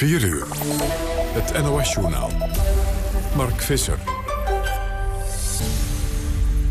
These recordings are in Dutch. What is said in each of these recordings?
4 uur. Het NOS-journaal. Mark Visser.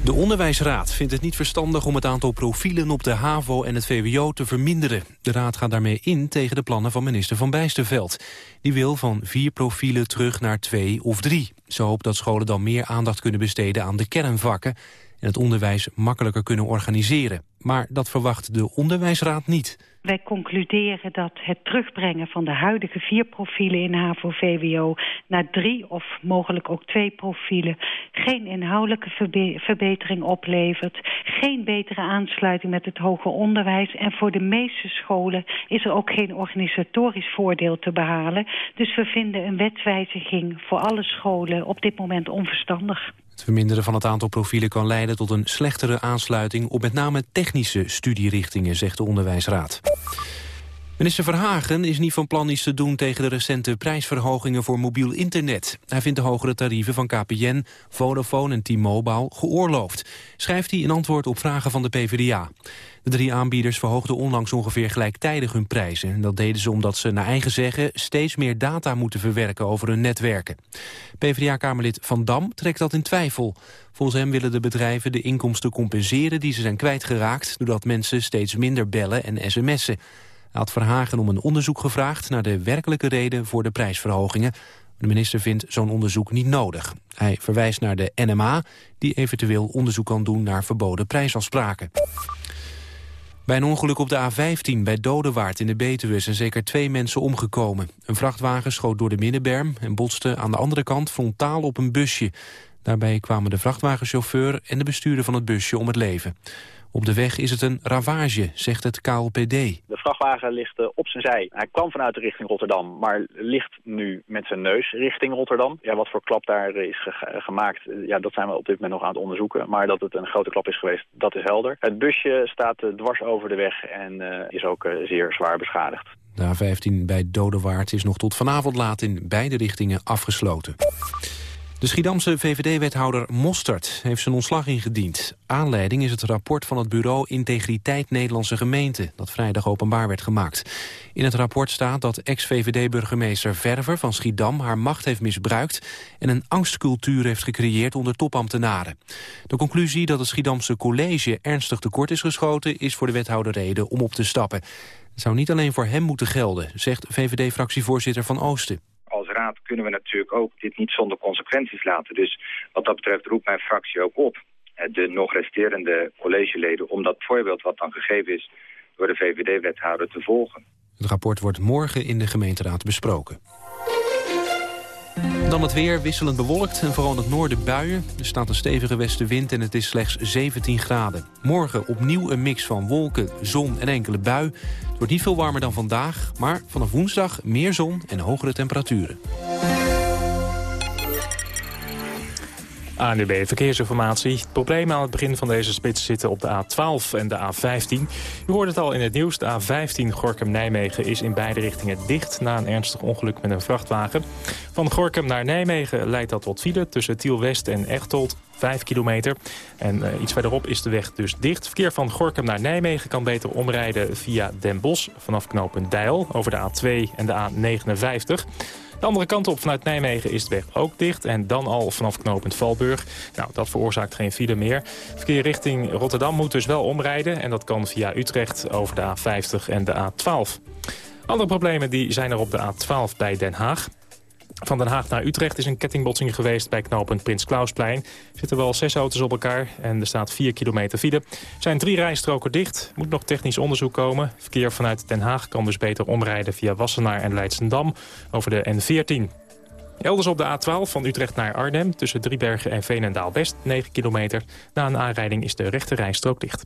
De Onderwijsraad vindt het niet verstandig om het aantal profielen op de HAVO en het VWO te verminderen. De raad gaat daarmee in tegen de plannen van minister Van Bijsterveld. Die wil van vier profielen terug naar twee of drie. Ze hoopt dat scholen dan meer aandacht kunnen besteden aan de kernvakken en het onderwijs makkelijker kunnen organiseren. Maar dat verwacht de Onderwijsraad niet. Wij concluderen dat het terugbrengen van de huidige vier profielen in HAVO-VWO... naar drie of mogelijk ook twee profielen... geen inhoudelijke verbetering oplevert... geen betere aansluiting met het hoger onderwijs... en voor de meeste scholen is er ook geen organisatorisch voordeel te behalen. Dus we vinden een wetswijziging voor alle scholen op dit moment onverstandig. Het verminderen van het aantal profielen kan leiden tot een slechtere aansluiting op met name technische studierichtingen, zegt de Onderwijsraad. Minister Verhagen is niet van plan iets te doen tegen de recente prijsverhogingen voor mobiel internet. Hij vindt de hogere tarieven van KPN, Vodafone en T-Mobile geoorloofd, schrijft hij in antwoord op vragen van de PvdA. De drie aanbieders verhoogden onlangs ongeveer gelijktijdig hun prijzen. Dat deden ze omdat ze naar eigen zeggen steeds meer data moeten verwerken over hun netwerken. PvdA-kamerlid Van Dam trekt dat in twijfel. Volgens hem willen de bedrijven de inkomsten compenseren die ze zijn kwijtgeraakt... doordat mensen steeds minder bellen en sms'en. Hij had Verhagen om een onderzoek gevraagd naar de werkelijke reden voor de prijsverhogingen. De minister vindt zo'n onderzoek niet nodig. Hij verwijst naar de NMA, die eventueel onderzoek kan doen naar verboden prijsafspraken. Bij een ongeluk op de A15 bij Dodewaard in de Betuwe zijn zeker twee mensen omgekomen. Een vrachtwagen schoot door de middenberm en botste aan de andere kant frontaal op een busje. Daarbij kwamen de vrachtwagenchauffeur en de bestuurder van het busje om het leven. Op de weg is het een ravage, zegt het KLPD. De vrachtwagen ligt eh, op zijn zij. Hij kwam vanuit de richting Rotterdam, maar ligt nu met zijn neus richting Rotterdam. Ja, wat voor klap daar is gemaakt, eh, ja, dat zijn we op dit moment nog aan het onderzoeken. Maar dat het een grote klap is geweest, dat is helder. Het busje staat eh, dwars over de weg en is ook zeer zwaar beschadigd. De A15 bij Dodewaard is nog tot vanavond laat in beide richtingen afgesloten. De Schiedamse VVD-wethouder Mostert heeft zijn ontslag ingediend. Aanleiding is het rapport van het bureau Integriteit Nederlandse Gemeenten... dat vrijdag openbaar werd gemaakt. In het rapport staat dat ex-VVD-burgemeester Verver van Schiedam... haar macht heeft misbruikt en een angstcultuur heeft gecreëerd onder topambtenaren. De conclusie dat het Schiedamse college ernstig tekort is geschoten... is voor de wethouder reden om op te stappen. Het zou niet alleen voor hem moeten gelden, zegt VVD-fractievoorzitter Van Oosten kunnen we natuurlijk ook dit niet zonder consequenties laten. Dus wat dat betreft roept mijn fractie ook op eh, de nog resterende collegeleden... om dat voorbeeld wat dan gegeven is door de VVD-wethouder te volgen. Het rapport wordt morgen in de gemeenteraad besproken. Dan het weer, wisselend bewolkt en vooral in het noorden buien. Er staat een stevige westenwind en het is slechts 17 graden. Morgen opnieuw een mix van wolken, zon en enkele bui. Het wordt niet veel warmer dan vandaag, maar vanaf woensdag meer zon en hogere temperaturen. ANUB Verkeersinformatie. Problemen aan het begin van deze spits zitten op de A12 en de A15. U hoort het al in het nieuws. De A15 Gorkum-Nijmegen is in beide richtingen dicht... na een ernstig ongeluk met een vrachtwagen. Van Gorkum naar Nijmegen leidt dat tot file... tussen Tiel-West en Echtold, 5 kilometer. En uh, iets verderop is de weg dus dicht. Verkeer van Gorkum naar Nijmegen kan beter omrijden via Den Bosch... vanaf knooppunt Deil over de A2 en de A59... De andere kant op vanuit Nijmegen is de weg ook dicht. En dan al vanaf knooppunt Valburg. Nou, dat veroorzaakt geen file meer. Verkeer richting Rotterdam moet dus wel omrijden. En dat kan via Utrecht over de A50 en de A12. Andere problemen die zijn er op de A12 bij Den Haag. Van Den Haag naar Utrecht is een kettingbotsing geweest bij knooppunt Prins Klausplein. Zitten wel zes auto's op elkaar en er staat 4 kilometer file. Zijn drie rijstroken dicht. Moet nog technisch onderzoek komen. Verkeer vanuit Den Haag kan dus beter omrijden via Wassenaar en Leidsendam over de N14. Elders op de A12 van Utrecht naar Arnhem tussen Driebergen en Veenendaal-West 9 kilometer. Na een aanrijding is de rechte rijstrook dicht.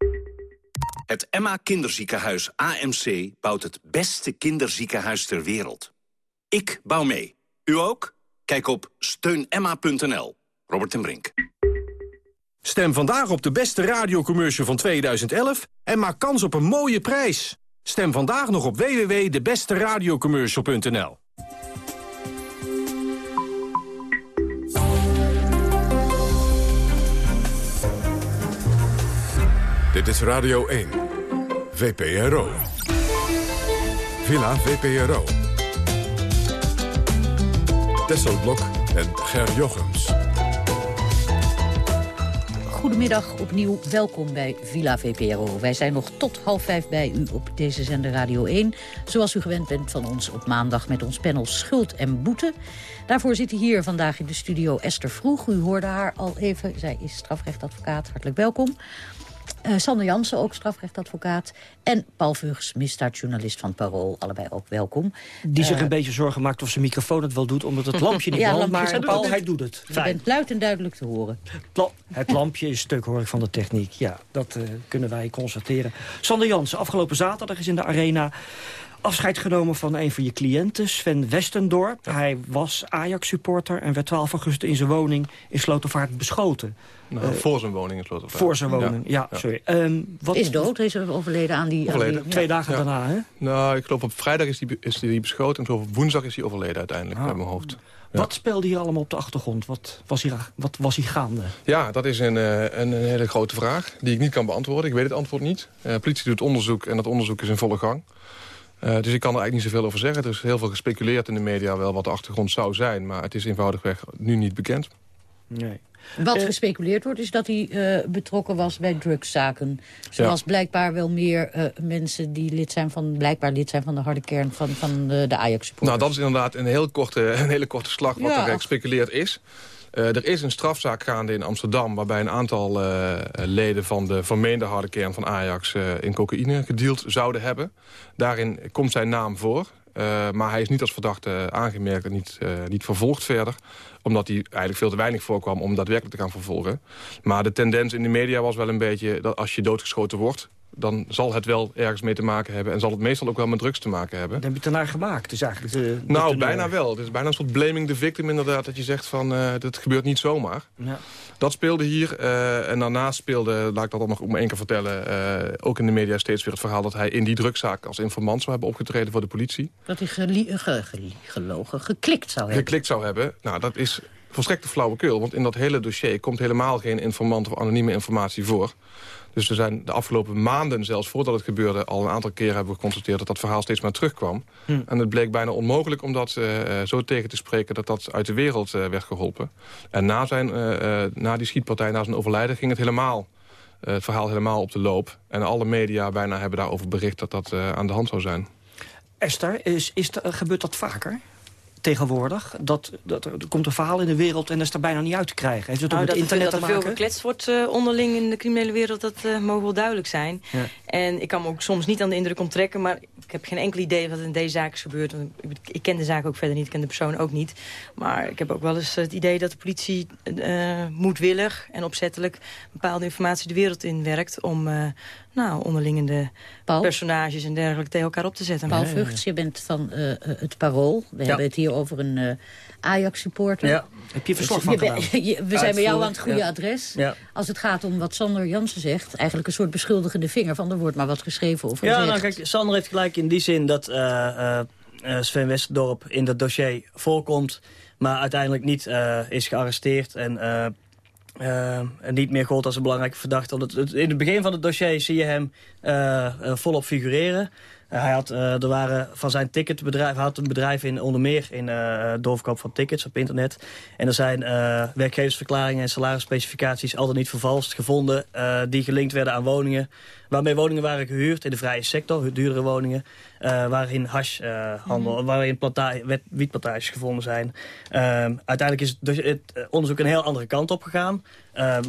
Het Emma Kinderziekenhuis AMC bouwt het beste kinderziekenhuis ter wereld. Ik bouw mee. U ook? Kijk op steunemma.nl. Robert en Brink. Stem vandaag op de beste radiocommercial van 2011 en maak kans op een mooie prijs. Stem vandaag nog op www.debesteradiocommercial.nl. Dit is Radio 1. VPRO. Villa VPRO. Tesselblok en Ger Jochems. Goedemiddag, opnieuw welkom bij Villa VPRO. Wij zijn nog tot half vijf bij u op deze zender Radio 1. Zoals u gewend bent van ons op maandag met ons panel Schuld en Boete. Daarvoor zit hier vandaag in de studio Esther Vroeg. U hoorde haar al even, zij is strafrechtadvocaat. Hartelijk welkom. Uh, Sander Jansen, ook strafrechtadvocaat. En Paul Vugs, misdaadjournalist van Parool. Allebei ook welkom. Die zich uh, een beetje zorgen maakt of zijn microfoon het wel doet... omdat het lampje niet ja, brandt, maar Paul, hij doet het. Je bent luid en duidelijk te horen. Het lampje is stuk, hoor ik, van de techniek. Ja, dat uh, kunnen wij constateren. Sander Jansen, afgelopen zaterdag is in de arena afscheid genomen van een van je cliënten, Sven Westendorp. Hij was Ajax-supporter en werd 12 augustus in zijn woning in Slotervaart beschoten. Nou, uh, voor zijn woning in Slotervaart. Voor zijn woning, ja, ja sorry. Um, wat... Is dood, is er overleden aan die... Overleden. Aan die, Twee dagen daarna, hè? Nou, ik geloof op vrijdag is hij is die beschoten... en op woensdag is hij overleden uiteindelijk, ah. uit mijn hoofd. Wat speelde hier allemaal op de achtergrond? Wat was hier, wat was hier gaande? Ja, dat is een, een, een, hele grote vraag die ik niet kan beantwoorden. Ik weet het antwoord niet. De uh, politie doet onderzoek en dat onderzoek is in volle gang. Uh, dus ik kan er eigenlijk niet zoveel over zeggen. Er is heel veel gespeculeerd in de media wel wat de achtergrond zou zijn. Maar het is eenvoudigweg nu niet bekend. Nee. Wat uh, gespeculeerd wordt is dat hij uh, betrokken was bij drugszaken. Zoals ja. blijkbaar wel meer mensen die lid zijn van, blijkbaar lid zijn van de harde kern van, van de Ajax-supporters. Nou, dat is inderdaad een, heel korte, een hele korte slag wat ja. er gespeculeerd is. Uh, er is een strafzaak gaande in Amsterdam... waarbij een aantal uh, leden van de vermeende harde kern van Ajax... Uh, in cocaïne gedeeld zouden hebben. Daarin komt zijn naam voor. maar hij is niet als verdachte aangemerkt en niet, niet vervolgd verder omdat hij eigenlijk veel te weinig voorkwam om daadwerkelijk te gaan vervolgen. Maar de tendens in de media was wel een beetje... dat als je doodgeschoten wordt, dan zal het wel ergens mee te maken hebben... en zal het meestal ook wel met drugs te maken hebben. Dan heb je het ernaar gemaakt, dus eigenlijk... De, nou, bijna wel. Het is bijna een soort blaming the victim inderdaad... dat je zegt van, uh, dat gebeurt niet zomaar. Ja. Dat speelde hier. Uh, en daarnaast speelde, laat ik dat dan nog om één keer vertellen... Uh, ook in de media steeds weer het verhaal... dat hij in die drugszaak als informant zou hebben opgetreden voor de politie. Dat hij ge ge gelogen, geklikt zou hebben. Geklikt zou hebben. Nou, dat is volstrekte flauwekul. Want in dat hele dossier komt helemaal geen informant of anonieme informatie voor. Dus we zijn de afgelopen maanden, zelfs voordat het gebeurde... al een aantal keer hebben we geconstateerd dat dat verhaal steeds maar terugkwam. Hm. En het bleek bijna onmogelijk om dat uh, zo tegen te spreken... dat dat uit de wereld uh, werd geholpen. En na, zijn, uh, na die schietpartij, na zijn overlijden, ging het helemaal... het verhaal helemaal op de loop. En alle media bijna hebben daarover bericht dat dat aan de hand zou zijn. Esther, is, is, gebeurt dat vaker? Tegenwoordig. Dat, dat, er komt een verhaal in de wereld en dat is er bijna niet uit te krijgen. Heeft het nou, met dat internet dat te er maken? veel gekletst wordt uh, onderling in de criminele wereld, dat uh, mogen wel duidelijk zijn. Ja. En ik kan me ook soms niet aan de indruk onttrekken, maar ik heb geen enkel idee wat in deze zaak is gebeurd. Want ik, ik, ken de zaak ook verder niet, ik ken de persoon ook niet. Maar ik heb ook wel eens het idee dat de politie uh, moedwillig en opzettelijk bepaalde informatie de wereld in werkt om nou, onderlingende Paul? personages en dergelijke tegen elkaar op te zetten. Paul Vugts, je bent van uh, het Parool. We ja. hebben het hier over een uh, Ajax-supporter. Ja. Heb je verslag van gedaan? we zijn bij jou aan het goede ja. adres. Ja. Als het gaat om wat Sander Jansen zegt... eigenlijk een soort beschuldigende vinger van... er wordt maar wat geschreven of gezegd. Ja, nou kijk, Sander heeft gelijk in die zin dat uh, Sven Westerdorp in dat dossier voorkomt... maar uiteindelijk niet is gearresteerd en uh, en niet meer gold als een belangrijke verdachte. Het, in het begin van het dossier zie je hem uh, volop figureren. Hij had, er waren van zijn ticketbedrijf, hij had een bedrijf in onder meer in doorverkoop van tickets op internet. En er zijn werkgeversverklaringen en salarisspecificaties altijd niet vervalst gevonden die gelinkt werden aan woningen. Waarmee woningen waren gehuurd in de vrije sector, duurdere woningen. Uh, waarin hashhandel, uh, mm. waarin wietplantages gevonden zijn. Uh, uiteindelijk is het, dus het, onderzoek een heel andere kant op gegaan.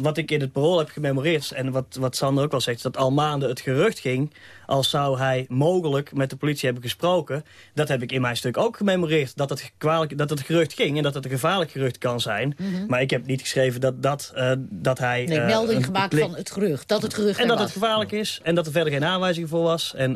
Wat ik in het parool heb gememoreerd, en wat, wat Sander ook al zegt... dat al maanden het gerucht ging, als zou hij mogelijk met de politie hebben gesproken... dat heb ik in mijn stuk ook gememoreerd. Dat het, kwalijk, dat het gerucht ging en dat het een gevaarlijk gerucht kan zijn. Mm -hmm. Maar ik heb niet geschreven dat, dat, dat hij... Nee, melding gemaakt van het gerucht. Dat het gerucht En dat was. het gevaarlijk is. is. En dat er verder geen aanwijzing voor was. En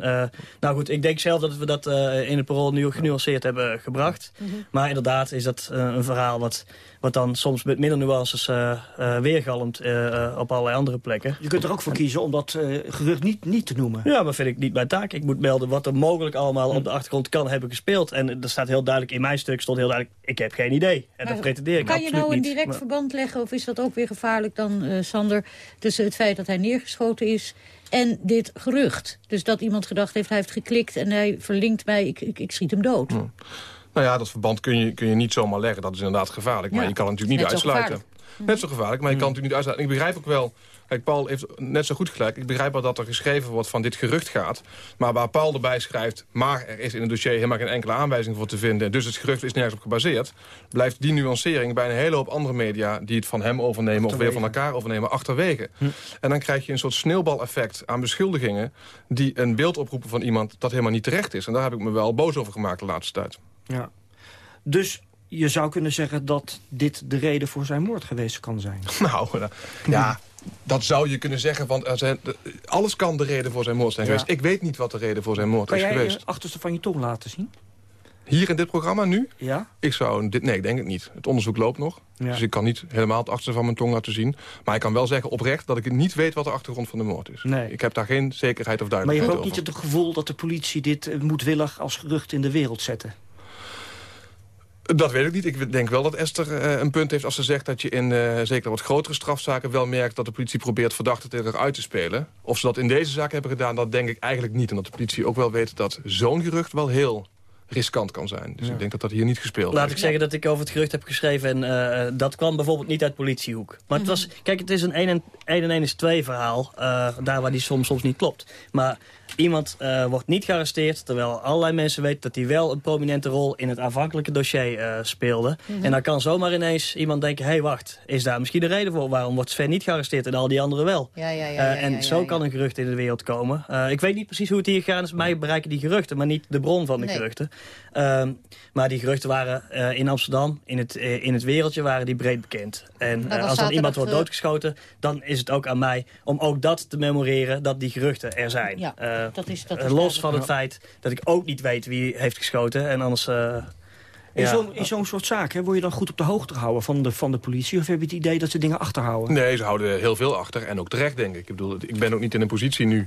nou goed, ik denk zelf dat we dat in het parool nu genuanceerd hebben gebracht. Mhm. Maar inderdaad is dat een verhaal wat wat dan soms met minder nuances uh, uh, weergalmt uh, op allerlei andere plekken. Je kunt er ook voor kiezen om dat gerucht niet, niet te noemen. Ja, maar vind ik niet mijn taak. Ik moet melden wat er mogelijk allemaal op de achtergrond kan hebben gespeeld. En er staat heel duidelijk, in mijn stuk stond heel duidelijk, ik heb geen idee. En dat pretendeer ik Kan je nou een direct verband leggen, of is dat ook weer gevaarlijk dan, Sander... tussen het feit dat hij neergeschoten is en dit gerucht? Dus dat iemand gedacht heeft, hij heeft geklikt en hij verlinkt mij, ik, ik, ik schiet hem dood. Nou ja, dat verband kun je, kun je niet zomaar leggen. Dat is inderdaad gevaarlijk. Maar je kan het natuurlijk niet uitsluiten. Net zo gevaarlijk, maar je kan het natuurlijk niet uitsluiten. ik begrijp ook wel... Kijk, Paul heeft net zo goed gelijk. Ik begrijp wel dat er geschreven wordt van dit gerucht gaat. Maar waar Paul erbij schrijft... maar er is in het dossier helemaal geen enkele aanwijzing voor te vinden... dus het gerucht is nergens op gebaseerd... blijft die nuancering bij een hele hoop andere media... die het van hem overnemen of weer van elkaar overnemen, achterwege. Hm. En dan krijg je een soort sneeuwbaleffect aan beschuldigingen... die een beeld oproepen van iemand dat helemaal niet terecht is. En daar heb ik me wel boos over gemaakt de laatste tijd. Ja. Dus je zou kunnen zeggen dat dit de reden voor zijn moord geweest kan zijn. Nou, ja, dat zou je kunnen zeggen. Want er zijn, alles kan de reden voor zijn moord zijn geweest. Ik weet niet wat de reden voor zijn moord is geweest. Kan jij het achterste van je tong laten zien? Hier in dit programma nu? Ja. Ik zou dit, nee, ik denk het niet. Het onderzoek loopt nog. Dus ik kan niet helemaal het achterste van mijn tong laten zien. Maar ik kan wel zeggen oprecht dat ik niet weet wat de achtergrond van de moord is. Nee. Ik heb daar geen zekerheid of duidelijkheid over. Maar je hebt ook niet het gevoel dat de politie dit eh, moedwillig als gerucht in de wereld zetten? Dat weet ik niet. Ik denk wel dat Esther uh, een punt heeft als ze zegt dat je in uh, zeker wat grotere strafzaken wel merkt dat de politie probeert verdachten tegen uit te spelen. Of ze dat in deze zaak hebben gedaan, dat denk ik eigenlijk niet. En dat de politie ook wel weet dat zo'n gerucht wel heel riskant kan zijn. Dus ik denk dat dat hier niet gespeeld Laat ik zeggen dat ik over het gerucht heb geschreven... en uh, dat kwam bijvoorbeeld niet uit politiehoek. Maar het mhm. was... Kijk, het is een 1 en 1, en 1 is 2 verhaal. Uh, daar waar die soms, soms niet klopt. Maar Iemand uh, wordt niet gearresteerd, terwijl allerlei mensen weten dat hij wel een prominente rol in het aanvankelijke dossier uh, speelde. Mm -hmm. En dan kan zomaar ineens iemand denken, hé hey, wacht, is daar misschien de reden voor? Waarom wordt Sven niet gearresteerd en al die anderen wel? Ja, ja, ja, uh, en zo kan een gerucht in de wereld komen. ik weet niet precies hoe het hier gegaan is, mij bereiken die geruchten, maar niet de bron van de nee. geruchten. Ehm, maar die geruchten waren in Amsterdam, in het, in het wereldje, waren die breed bekend. En als dan iemand wordt doodgeschoten, dan is het ook aan mij om ook dat te memoreren, dat die geruchten er zijn. Ja dat is, dat is Los van het feit dat ik ook niet weet wie heeft geschoten. En anders... Uh, in zo'n zo'n soort zaak, hè, word je dan goed op de hoogte gehouden van de, van de politie? Of heb je het idee dat ze dingen achterhouden? Nee, ze houden heel veel achter. En ook terecht, denk ik. Ik, bedoel, ik ben ook niet in een positie nu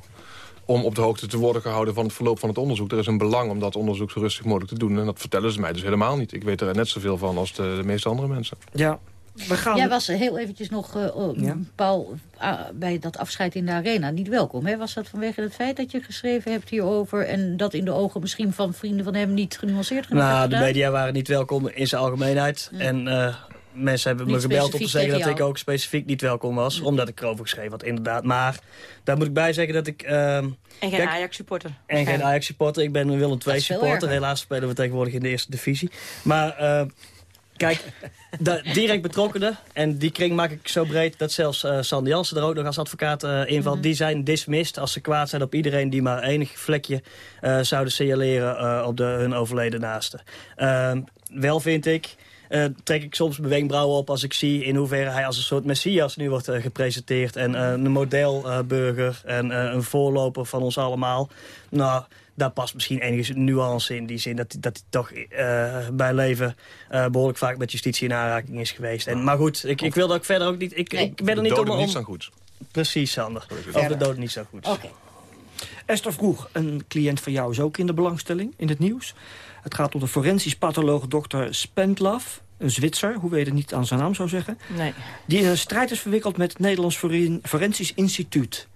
om op de hoogte te worden gehouden van het verloop van het onderzoek. Er is een belang om dat onderzoek zo rustig mogelijk te doen. En dat vertellen ze mij dus helemaal niet. Ik weet er net zoveel van als de, de meeste andere mensen. Ja, we gaan... Jij was heel eventjes nog, uh, Paul, uh, bij dat afscheid in de arena niet welkom. Hè? Was dat vanwege het feit dat je geschreven hebt hierover... en dat in de ogen misschien van vrienden van hem niet genuanceerd genoeg Nou, de media waren niet welkom in zijn algemeenheid. En uh, mensen hebben me gebeld om te zeggen dat ik ook specifiek niet welkom was. Omdat ik erover geschreven had, inderdaad. Maar daar moet ik bij zeggen dat ik... en geen Ajax-supporter. En geen Ajax-supporter. Ik ben een Willem II-supporter. Helaas spelen we tegenwoordig in de eerste divisie. Maar Kijk, de direct betrokkenen, en die kring maak ik zo breed... dat zelfs uh, Sander Jansen er ook nog als advocaat uh, invalt... Mhm. die zijn dismissed als ze kwaad zijn op iedereen... die maar enig vlekje uh, zouden signaleren op de, hun overleden naasten. Ehm, wel vind ik... Uh, trek ik soms mijn wenkbrauwen op als ik zie in hoeverre hij als een soort messias nu wordt uh, gepresenteerd. En uh, een modelburger en een voorloper van ons allemaal. Nou, daar past misschien enige nuance in die zin dat, dat hij toch uh, bij leven uh, behoorlijk vaak met justitie in aanraking is geweest. En, maar goed, ik, ik wil dat ook verder ook niet... Ik, ik ben er niet om... om... niet zo goed. Precies, Sander. Over de dood niet zo goed. Oké. Esther Vroeg, een cliënt van jou is ook in de belangstelling in het nieuws. Het gaat om de forensisch patholoog dokter Spendlaf een Zwitser, hoe weet het niet aan zijn naam zou zeggen... Nee. die in een strijd is verwikkeld met het Nederlands Forensisch Instituut.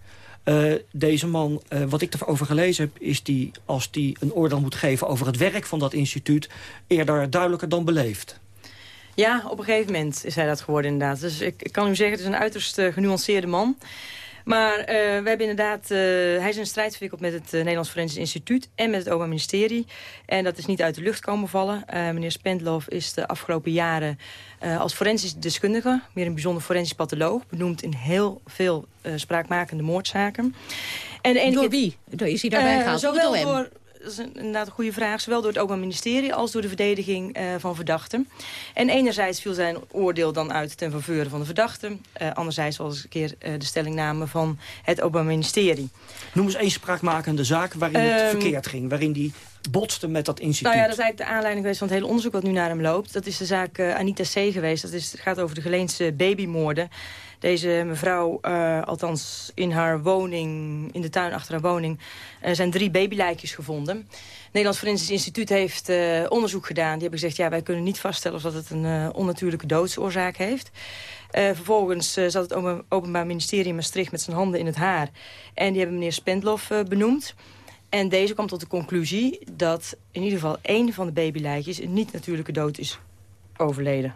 Uh, deze man, uh, wat ik erover gelezen heb... is die, als die een oordeel moet geven over het werk van dat instituut... eerder duidelijker dan beleefd. Ja, op een gegeven moment is hij dat geworden inderdaad. Dus ik, ik kan u zeggen, het is een uiterst uh, genuanceerde man... Maar uh, we hebben inderdaad, uh, hij is in strijd verwikkeld met het uh, Nederlands Forensisch Instituut en met het Openbaar Ministerie. En dat is niet uit de lucht komen vallen. meneer Spendlove is de afgelopen jaren als forensisch deskundige, meer een bijzonder forensisch patholoog, benoemd in heel veel spraakmakende moordzaken. En de ene door wie? Is hij daarbij gehaald? Zowel door dat is inderdaad een goede vraag. Zowel door het Openbaar Ministerie als door de verdediging uh, van verdachten. En enerzijds viel zijn oordeel dan uit ten faveur van de verdachten. Uh, anderzijds was een keer uh, de stellingname van het Openbaar Ministerie. Noem eens één spraakmakende zaak waarin het um, verkeerd ging. Waarin die botste met dat instituut. Nou ja, dat is eigenlijk de aanleiding geweest van het hele onderzoek wat nu naar hem loopt. Dat is de zaak Anita C. geweest. Dat is, het gaat over de Geleense babymoorden. Deze mevrouw, uh, althans in haar woning, in de tuin achter haar woning... Uh, zijn drie babylijkjes gevonden. Het Nederlands Forensisch Instituut heeft uh, onderzoek gedaan. Die hebben gezegd, ja, wij kunnen niet vaststellen of dat het een onnatuurlijke doodsoorzaak heeft. vervolgens zat het Openbaar Ministerie in Maastricht met zijn handen in het haar. En die hebben meneer Spendlof benoemd. En deze kwam tot de conclusie dat in ieder geval één van de babylijkjes... een niet-natuurlijke dood is overleden.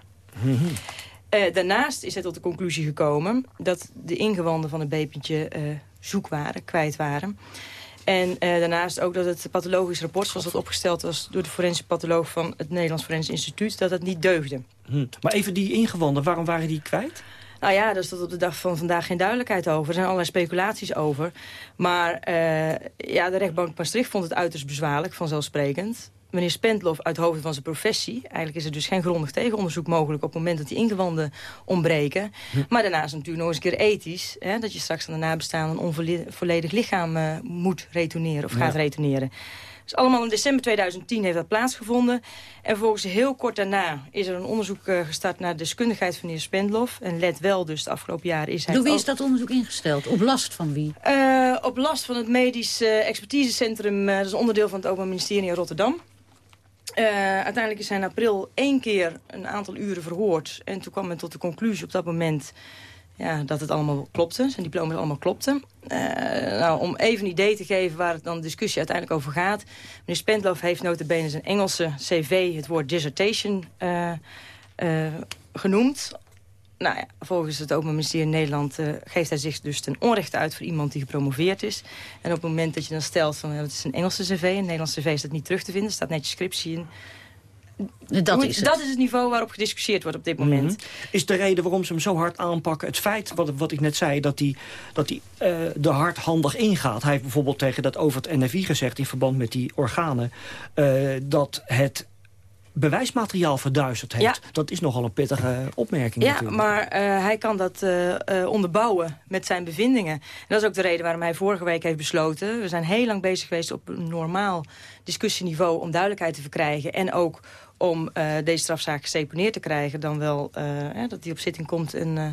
Uh, daarnaast is hij tot de conclusie gekomen dat de ingewanden van het babytje uh, zoek waren, kwijt waren. En uh, daarnaast ook dat het pathologisch rapport, zoals dat opgesteld was... door de forensische patholoog van het Nederlands Forensisch Instituut... dat dat niet deugde. Hm. Maar even die ingewanden, waarom waren die kwijt? Nou ja, daar is tot op de dag van vandaag geen duidelijkheid over. Er zijn allerlei speculaties over. Maar ja, de rechtbank Maastricht vond het uiterst bezwaarlijk, vanzelfsprekend meneer Spendlof uit hoofd van zijn professie... eigenlijk is er dus geen grondig tegenonderzoek mogelijk... op het moment dat die ingewanden ontbreken. Hm. Maar daarnaast natuurlijk nog eens een keer ethisch... Hè, dat je straks aan de nabestaanden een onvolledig lichaam uh, moet retourneren of gaat retourneren. Dus allemaal in december 2010 heeft dat plaatsgevonden. En vervolgens heel kort daarna is er een onderzoek uh, gestart... naar de deskundigheid van meneer Spendlof. En let wel, dus de afgelopen jaren is hij... Door wie is dat onderzoek ingesteld? Op last van wie? Uh, op last van het Medisch Expertisecentrum. dat is onderdeel van het Openbaar Ministerie in Rotterdam. Uh, uiteindelijk is hij in april één keer een aantal uren verhoord. En toen kwam men tot de conclusie op dat moment ja, dat het allemaal klopte. Zijn diploma's allemaal klopten. Uh, nou, om even een idee te geven waar het dan de discussie uiteindelijk over gaat. Meneer Spendlove heeft notabene zijn Engelse cv het woord dissertation uh, genoemd nou ja, volgens het Openbaar Ministerie in Nederland uh, geeft hij zich dus ten onrechte uit voor iemand die gepromoveerd is. En op het moment dat je dan stelt van het is een Engelse cv, een Nederlandse cv is dat niet terug te vinden, staat netjes scriptie in. Dat is, het. dat is het niveau waarop gediscussieerd wordt op dit moment. Mm Is de reden waarom ze hem zo hard aanpakken het feit, wat, wat ik net zei... dat hij dat hij uh, er hardhandig ingaat. Hij heeft bijvoorbeeld tegen dat over het NFI gezegd... in verband met die organen... Uh, dat het bewijsmateriaal verduisterd heeft. Dat is nogal een pittige opmerking Ja, natuurlijk. maar uh, hij kan dat uh, uh, onderbouwen met zijn bevindingen. En dat is ook de reden waarom hij vorige week heeft besloten... we zijn heel lang bezig geweest op een normaal discussieniveau... om duidelijkheid te verkrijgen en ook om uh, deze strafzaak geseponeerd te krijgen... dan wel uh, dat hij op zitting komt en uh,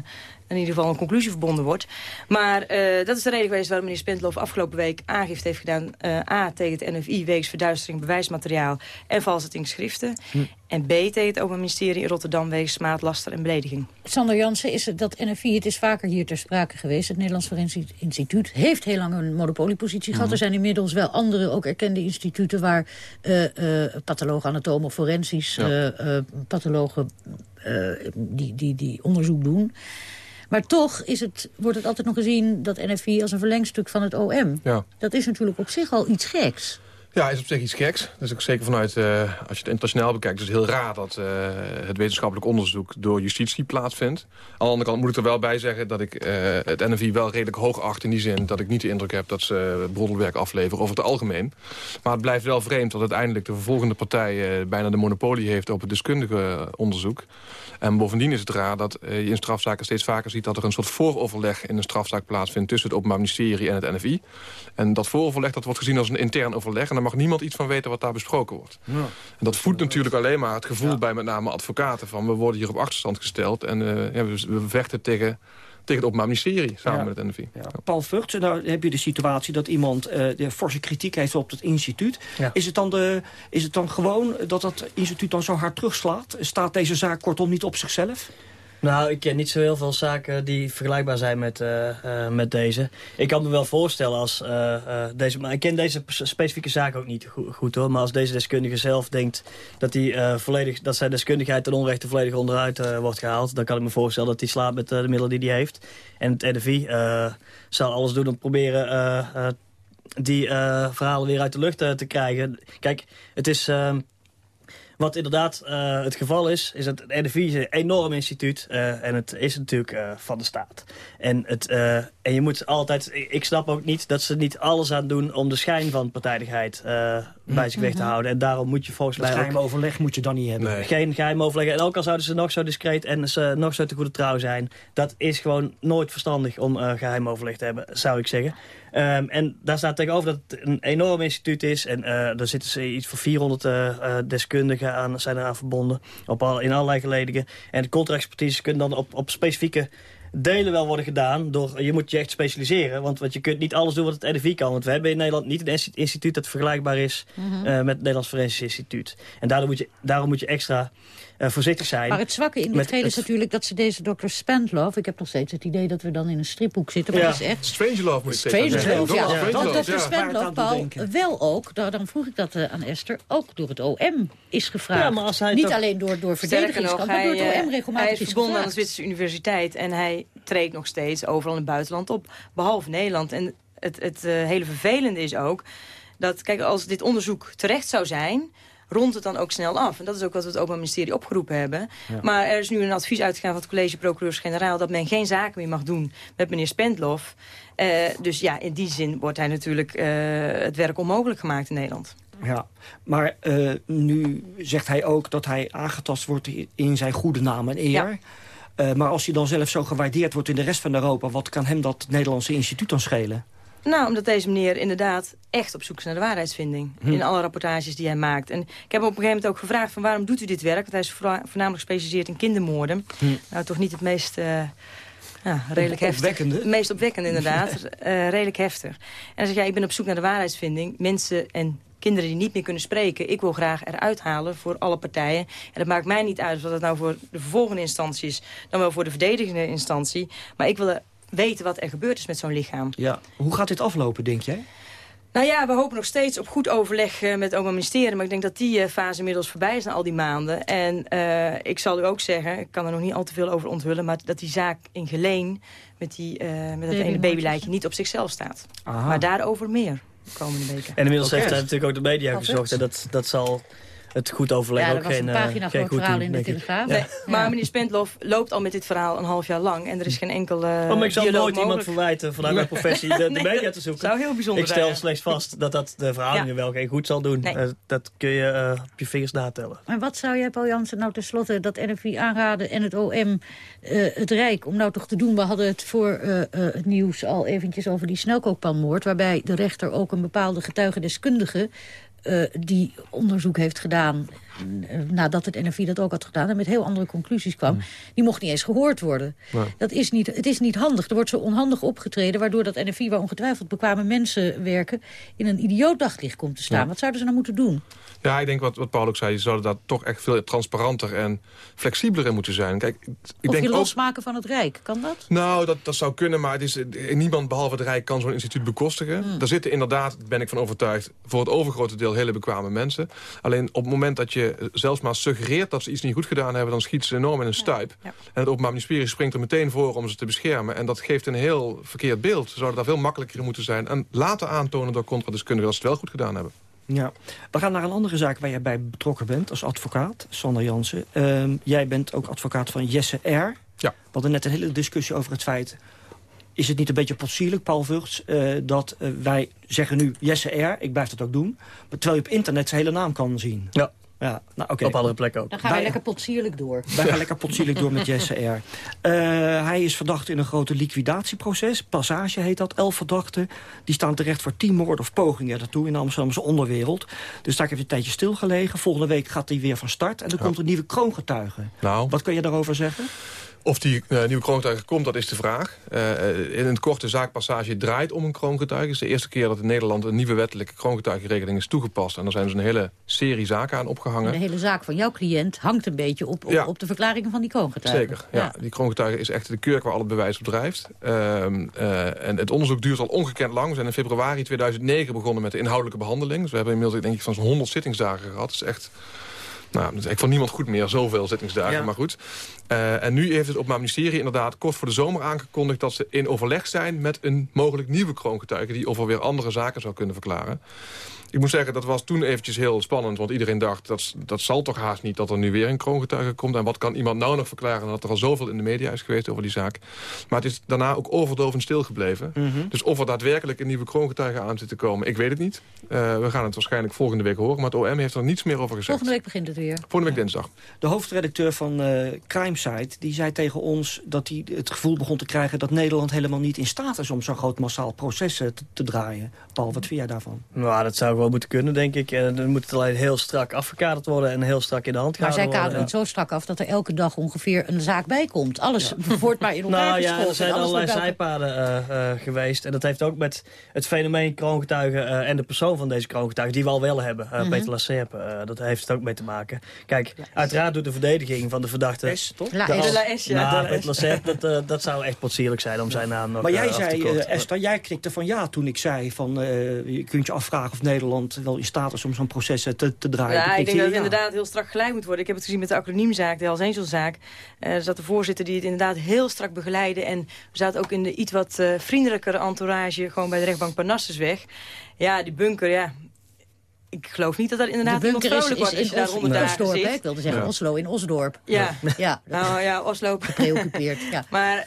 in ieder geval een conclusie verbonden wordt. Maar dat is de reden geweest waarom meneer Spendloof afgelopen week aangifte heeft gedaan... A, tegen het NFI wegens verduistering bewijsmateriaal en valsetting schriften... Hm. En B tegen het Openbaar Ministerie in Rotterdam wegens smaad, laster en belediging. Sander Jansen, is het dat NFI, het is vaker hier ter sprake geweest... het Nederlands Forensisch Instituut heeft heel lang een monopoliepositie gehad. Er zijn inmiddels wel andere, ook erkende instituten... waar uh, uh, pathologen, anatomen, forensisch ja. uh, pathologen die, die, die onderzoek doen... Maar toch is het, wordt het altijd nog gezien dat NFI als een verlengstuk van het OM. Ja. Dat is natuurlijk op zich al iets geks. Ja, is op zich iets geks. Is ook zeker vanuit, uh, als je het internationaal bekijkt... is het heel raar dat uh, het wetenschappelijk onderzoek door justitie plaatsvindt. Aan de andere kant moet ik er wel bij zeggen dat ik uh, het NFI wel redelijk hoog acht... in die zin dat ik niet de indruk heb dat ze broddelwerk afleveren over het algemeen. Maar het blijft wel vreemd dat uiteindelijk de vervolgende partij... bijna de monopolie heeft op het deskundige onderzoek. En bovendien is het raar dat je in strafzaken steeds vaker ziet... dat er een soort vooroverleg in een strafzaak plaatsvindt... tussen het Openbaar Ministerie en het NFI. En dat vooroverleg dat wordt gezien als een intern overleg... En mag niemand iets van weten wat daar besproken wordt. Ja. En dat voedt natuurlijk alleen maar het gevoel ja. bij met name advocaten... van we worden hier op achterstand gesteld en uh, ja, we, we, vechten tegen, tegen het Openbaar Ministerie... samen met het NFI. Paul Vught, nou heb je de situatie dat iemand uh, de forse kritiek heeft op het instituut. Is, het dan de, is het dan gewoon dat dat instituut dan zo hard terugslaat? Staat deze zaak kortom niet op zichzelf? Nou, ik ken niet zo heel veel zaken die vergelijkbaar zijn met, uh, uh, met deze. Ik kan me wel voorstellen als uh, deze... Maar ik ken deze specifieke zaak ook niet goed, goed hoor. Maar als deze deskundige zelf denkt dat, die, volledig, dat zijn deskundigheid ten onrechte volledig onderuit wordt gehaald... dan kan ik me voorstellen dat hij slaapt met de middelen die hij heeft. En het NFI zal alles doen om proberen die verhalen weer uit de lucht te krijgen. Kijk, het is... Wat inderdaad uh, het geval is, is dat het NFI is een enorm instituut. Uh, en het is natuurlijk uh, van de staat. En het En je moet altijd... Ik snap ook niet dat ze niet alles aan doen om de schijn van partijdigheid uh, bij zich weg te houden. En daarom moet je volgens mij geheim overleg moet je dan niet hebben. Geen geheim overleg. En ook al zouden ze nog zo discreet en ze nog zo te goede trouw zijn. Dat is gewoon nooit verstandig om uh, geheim overleg te hebben, zou ik zeggen. Um, en daar staat tegenover dat het een enorm instituut is. En uh, er zitten ze iets voor 400 uh, deskundigen aan, zijn eraan verbonden. Op al, in allerlei geledingen. En de contra-expertise kunnen dan op, op specifieke delen wel worden gedaan. Door, je moet je echt specialiseren. Want, want je kunt niet alles doen wat het NFI kan. Want we hebben in Nederland niet een instituut dat vergelijkbaar is... Mm -hmm. uh, met het Nederlands Forensisch Instituut. En daarom moet je, daarom moet je extra uh, voorzichtig zijn. Maar het zwakke in dit geheel is natuurlijk dat ze deze dokter Spendlove... ik heb nog steeds het idee dat we dan in een stripboek zitten. Maar ja. het is echt... Strangelove moet je zeggen. Strangelove, ja. ja. Want dokter Spendlove, Paul, wel ook... dan vroeg ik dat uh, aan Esther, ook door het OM is gevraagd. Ja, maar als hij Niet alleen door, door verdedigingskamp, maar door het OM regelmatig Hij is verbonden aan de. Zwitserse universiteit... en hij treedt nog steeds overal in het buitenland op, behalve Nederland. En het, het uh, hele vervelende is ook dat, kijk, als dit onderzoek terecht zou zijn rondt het dan ook snel af. En dat is ook wat we het Openbaar Ministerie opgeroepen hebben. Ja. Maar er is nu een advies uitgegaan van het college procureurs-generaal... dat men geen zaken meer mag doen met meneer Spendlof. Uh, dus ja, in die zin wordt hij natuurlijk uh, het werk onmogelijk gemaakt in Nederland. Ja, maar uh, nu zegt hij ook dat hij aangetast wordt in zijn goede naam en eer... Ja. Uh, maar als hij dan zelf zo gewaardeerd wordt in de rest van Europa... wat kan hem dat Nederlandse instituut dan schelen? Nou, omdat deze meneer inderdaad echt op zoek is naar de waarheidsvinding. Hm. In alle rapportages die hij maakt. En ik heb hem op een gegeven moment ook gevraagd... van waarom doet u dit werk? Want hij is voornamelijk gespecialiseerd in kindermoorden. Hm. Nou, toch niet het meest... Uh, ja, redelijk opwekkende. heftig. Het meest opwekkende, inderdaad. uh, redelijk heftig. En hij zegt, ja, ik ben op zoek naar de waarheidsvinding. Mensen en kinderen die niet meer kunnen spreken... ik wil graag eruit halen voor alle partijen. En dat maakt mij niet uit of dat nou voor de vervolgende instantie is... dan wel voor de verdedigende instantie. Maar ik wil weten wat er gebeurd is met zo'n lichaam. Ja. Hoe gaat dit aflopen, denk jij? Nou ja, we hopen nog steeds op goed overleg uh, met het Openbaar Ministerie. Maar ik denk dat die uh, fase inmiddels voorbij is na al die maanden. En uh, ik zal u ook zeggen, ik kan er nog niet al te veel over onthullen... maar dat die zaak in Geleen met, die, met dat ene babylijkje niet op zichzelf staat. Aha. Maar daarover meer de komende weken. En inmiddels okay. heeft hij natuurlijk ook de media gezocht. En dat, dat zal het goed overleg ja, ook geen, een pagina geen goed verhaal doen, in de Telegraaf. Maar meneer Spendlof loopt al met dit verhaal een half jaar lang. En er is geen enkel uh, oh, maar ik zal nooit mogelijk. iemand verwijten vanuit mijn professie de, de nee, media te zoeken. zou heel bijzonder Ik stel zijn, slechts vast dat dat de verhoudingen ja. wel geen goed zal doen. Nee. Uh, dat kun je uh, op je vingers natellen. Maar wat zou jij, Paul Jansen, nou tenslotte dat NFI aanraden en het OM het Rijk om nou toch te doen? We hadden het voor het nieuws al eventjes over die snelkookpanmoord... waarbij de rechter ook een bepaalde getuigendeskundige uh, die onderzoek heeft gedaan... Uh, nadat het NFI dat ook had gedaan... en met heel andere conclusies kwam... Mm. die mocht niet eens gehoord worden. Dat is niet, het is niet handig. Er wordt zo onhandig opgetreden... waardoor dat NFI, waar ongetwijfeld bekwame mensen werken... in een idioot daglicht komt te staan. Ja. Wat zouden ze nou moeten doen? Ja, ik denk wat, wat Paul ook zei... je zou daar toch echt veel transparanter en flexibeler in moeten zijn. Kijk, ik of denk je losmaken ook... van het Rijk, kan dat? Nou, dat, dat zou kunnen, maar het is, niemand behalve het Rijk... kan zo'n instituut bekostigen. Mm. Daar zitten inderdaad, ben ik van overtuigd... voor het overgrote deel hele bekwame mensen. Alleen op het moment dat je zelfs maar suggereert... dat ze iets niet goed gedaan hebben, dan schiet ze enorm in een stuip. Ja. Ja. En het Openbaar Ministerie springt er meteen voor om ze te beschermen. En dat geeft een heel verkeerd beeld. Ze zouden daar veel makkelijker in moeten zijn. En laten aantonen door contradeskundigen dat ze het wel goed gedaan hebben. Ja, we gaan naar een andere zaak waar jij bij betrokken bent als advocaat, Sander Jansen. Uh, jij bent ook advocaat van Jesse R. Ja. We hadden net een hele discussie over het feit... is het niet een beetje potsierlijk, Paul Vugts... Uh, dat uh, wij zeggen nu Jesse R, ik blijf dat ook doen... Maar terwijl je op internet zijn hele naam kan zien. Ja. Ja, nou, okay. Op andere plekken ook. Dan gaan wij lekker potsierlijk door. Wij gaan lekker potsierlijk door met Jesse R. Uh, hij is verdacht in een grote liquidatieproces. Passage heet dat. Elf verdachten. Die staan terecht voor tien moord of pogingen daartoe in de Amsterdamse onderwereld. Dus daar heeft hij een tijdje stilgelegen. Volgende week gaat hij weer van start. En er ja. komt een nieuwe kroongetuige. Nou. Wat kun je daarover zeggen? Of die uh, nieuwe kroongetuige komt, dat is de vraag. Uh, in een korte zaakpassage draait om een kroongetuige. Het is de eerste keer dat in Nederland een nieuwe wettelijke kroongetuigenregeling is toegepast. En daar zijn dus een hele serie zaken aan opgehangen. De hele zaak van jouw cliënt hangt een beetje op, op, ja. op de verklaringen van die kroongetuige. Zeker, ja. ja. Die kroongetuige is echt de kurk waar al het bewijs op drijft. Uh, en het onderzoek duurt al ongekend lang. We zijn in februari 2009 begonnen met de inhoudelijke behandeling. Dus we hebben inmiddels denk ik van zo'n 100 zittingsdagen gehad. Dat is echt Nou, ik vond niemand goed meer, zoveel zittingsdagen, maar goed. Uh, en nu heeft het Openbaar Ministerie inderdaad kort voor de zomer aangekondigd... dat ze in overleg zijn met een mogelijk nieuwe kroongetuige... die over weer andere zaken zou kunnen verklaren. Ik moet zeggen, dat was toen eventjes heel spannend. Want iedereen dacht, dat, dat zal toch haast niet dat er nu weer een kroongetuige komt. En wat kan iemand nou nog verklaren dat er al zoveel in de media is geweest over die zaak. Maar het is daarna ook overdovend stilgebleven. Mm Dus of er daadwerkelijk een nieuwe kroongetuige aan zit te komen, ik weet het niet. Uh, we gaan het waarschijnlijk volgende week horen. Maar het OM heeft er niets meer over gezegd. Volgende week begint het weer. Volgende week dinsdag. De hoofdredacteur van uh, Crimesite die zei tegen ons dat hij het gevoel begon te krijgen... dat Nederland helemaal niet in staat is om zo'n groot massaal proces te, te draaien. Paul, wat vind jij daarvan? Nou, dat zou wel moeten kunnen, denk ik. En dan moet het alleen heel strak afgekaderd worden en heel strak in de hand gehouden worden. Maar zij kaderen het zo strak af dat er elke dag ongeveer een zaak bij komt. Alles wordt maar in elkaar Nou ja, er zijn allerlei zijpaden uh, uh, geweest. En dat heeft ook met het fenomeen kroongetuigen uh, en de persoon van deze kroongetuigen... die we al wel hebben, mm -hmm. Peter Lacerpe, dat heeft het ook mee te maken. Kijk, uiteraard doet de verdediging van de verdachte... S, toch? La S. La S, ja. Nou, Peter Lacerpe, dat, dat zou echt potsierlijk zijn om zijn naam nog Maar jij zei, Esther, jij knikte van ja toen ik zei... van je kunt je afvragen of Nederland wel in staat is om zo'n proces te, te draaien. Ja, ik denk dat het inderdaad heel strak geleid moet worden. Ik heb het gezien met de acroniemzaak, de Hells Angelzaak. Uh, er zat de voorzitter die het inderdaad heel strak begeleidde. En we zaten ook in de iets wat uh, vriendelijkere entourage... gewoon bij de rechtbank Parnassusweg. Ja, die bunker, ja, ik geloof niet dat dat inderdaad de bunker als je daar honderd dagen zit. Ik wilde zeggen ja. Oslo in Osdorp. Ja, ja. nou ja, Oslo. Gepreoccupeerd, ja. Maar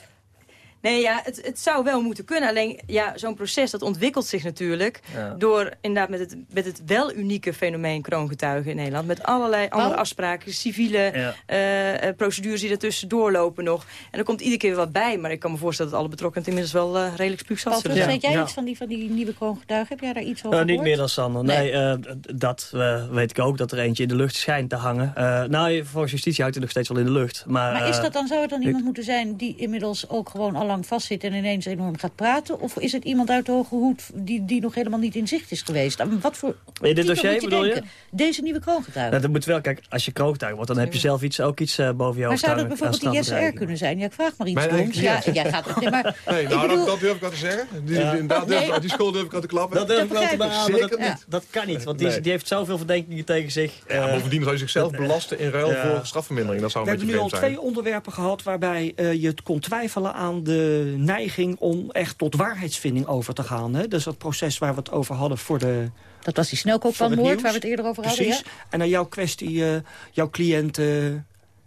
Nee, ja, het, het zou wel moeten kunnen. Alleen, ja, zo'n proces dat ontwikkelt zich natuurlijk... Ja. door inderdaad met het, met het wel unieke fenomeen kroongetuigen in Nederland. Met allerlei andere afspraken, civiele ja. uh, procedures die ertussen doorlopen nog. En er komt iedere keer wat bij. Maar ik kan me voorstellen dat alle betrokkenen het inmiddels wel uh, redelijk spuugzat zullen zijn. Weet jij iets van die, van die nieuwe kroongetuigen? Heb jij daar iets over uh, Niet meer dan Sander. Nee, nee dat weet ik ook, dat er eentje in de lucht schijnt te hangen. nou, volgens justitie houdt hij nog steeds wel in de lucht. Maar, maar is dat dan, zou het dan iemand moeten zijn die inmiddels ook gewoon al lang vastzit en ineens enorm gaat praten? Of is het iemand uit de hoge hoed die, die nog helemaal niet in zicht is geweest? Wat voor in dit dossier bedoel je? Deze nieuwe kroongetuige. Nou, dat moet wel, kijk, als je kroongetuige wordt, dan heb je zelf iets, ook iets uh, boven je hoofd. Maar zou dat bijvoorbeeld die SR kunnen zijn? Ja, ik vraag maar iets doms. Ja, jij gaat het. Nee, maar, nee, nou, bedoel... dat, durf ik wel te zeggen. Die, ja. inderdaad, nee. die school durf ik al te klappen. Dat durf ik wel te beamen. Dat, ja. dat kan niet, want die, die heeft zoveel verdenkingen tegen zich. Ja, uh, bovendien zou je zichzelf belasten in ruil voor strafvermindering. Dat zou een We hebben nu al twee onderwerpen gehad waarbij je het kon twijfelen aan de neiging om echt tot waarheidsvinding over te gaan. Hè? Dus dat proces waar we het over hadden voor de... Dat was die snelkooppanmoord waar we het eerder over hadden, Precies. Ja? En naar jouw kwestie, uh, jouw cliënt uh,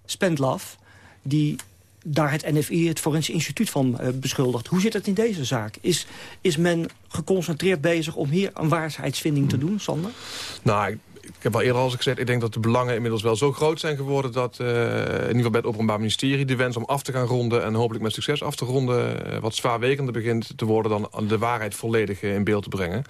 Spendlaf... die daar het NFI, het Forensisch Instituut, van uh, beschuldigt. Hoe zit het in deze zaak? Is, is men geconcentreerd bezig om hier een waarheidsvinding te doen, Sander? Nou, ik heb al eerder al gezegd, ik denk dat de belangen inmiddels wel zo groot zijn geworden... dat uh, in ieder geval bij het Openbaar Ministerie de wens om af te gaan ronden... en hopelijk met succes af te ronden... Uh, wat zwaarwegender begint te worden dan de waarheid volledig uh, in beeld te brengen.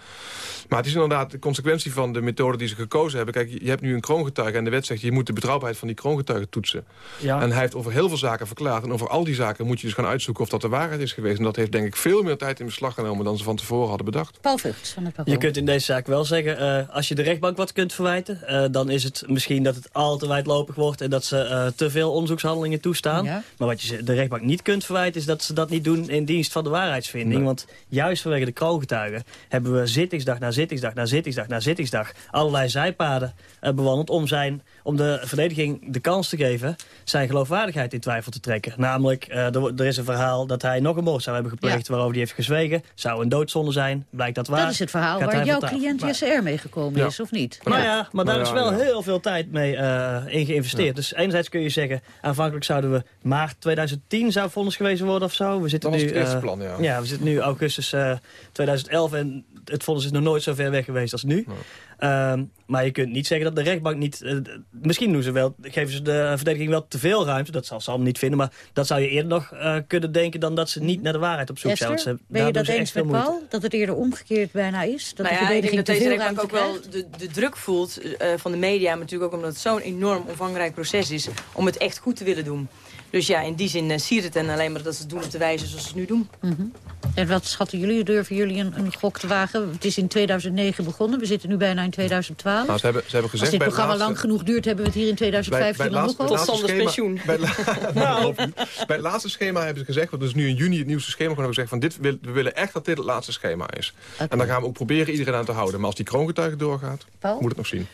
Maar het is inderdaad de consequentie van de methode die ze gekozen hebben. Kijk, je hebt nu een kroongetuige en de wet zegt... je moet de betrouwbaarheid van die kroongetuige toetsen. Ja. En hij heeft over heel veel zaken verklaard. En over al die zaken moet je dus gaan uitzoeken of dat de waarheid is geweest. En dat heeft denk ik veel meer tijd in beslag genomen... dan ze van tevoren hadden bedacht. Paul Vugts van het Je kunt in deze zaak wel zeggen... als je de rechtbank wat kunt verwijten... Uh, dan is het misschien dat het al te wijdlopig wordt... en dat ze uh, te veel onderzoekshandelingen toestaan. Ja. Maar wat je de rechtbank niet kunt verwijten... is dat ze dat niet doen in dienst van de waarheidsvinding. Nee. Want juist vanwege de kroongetuigen... hebben we zittingsdag na zittingsdag na zittingsdag na zittingsdag... allerlei zijpaden uh, bewandeld om, zijn, om de verdediging de kans te geven... zijn geloofwaardigheid in twijfel te trekken. Namelijk, er, er, is een verhaal dat hij nog een moord zou hebben gepleegd... Ja. waarover hij heeft gezwegen. Zou een doodzonde zijn, blijkt dat waar. Dat is het verhaal Gaat waar jouw cliënt JSR mee gekomen ja. is, of niet? Maar ja, maar daar is wel heel veel tijd mee uh, in geïnvesteerd. Ja. Dus enerzijds kun je zeggen, aanvankelijk zouden we maart 2010 zou vonnis gewezen worden of zo. We zitten dat nu, was het eerste uh, plan, ja. Ja, we zitten nu augustus uh, 2011 en het vonnis is nog nooit zo ver weg geweest als nu. Um, maar je kunt niet zeggen dat de rechtbank niet... Uh, misschien doen ze wel, geven ze de verdediging wel te veel ruimte. Dat zal Sam niet vinden. Maar dat zou je eerder nog uh, kunnen denken... dan dat ze niet naar de waarheid op zoek Esther, zijn. Ze, ben je dat eens met Paul? Dat het eerder omgekeerd bijna is? Dat nou de ja, ik denk dat deze rechtbank ook wel de, de druk voelt uh, van de media. Maar natuurlijk ook omdat het zo'n enorm omvangrijk proces is... om het echt goed te willen doen. Dus ja, in die zin uh, siert het en alleen maar dat ze het doen op de wijze zoals ze het nu doen. Mm -hmm. En wat schatten jullie? Durven jullie een, een, gok te wagen? Het is in 2009 begonnen. We zitten nu bijna in 2012. Nou, ze hebben, ze hebben gezegd, Als dit programma laatste, lang genoeg duurt, hebben we het hier in 2015 bij, bij nog Tot Sanders pensioen. Bij, nou. bij het laatste schema hebben ze gezegd, want dus nu in juni het nieuwste schema gewoon gezegd van dit, we willen echt dat dit het laatste schema is. Okay. En daar gaan we ook proberen iedereen aan te houden. Maar als die kroongetuige doorgaat, Paul? moet het nog zien.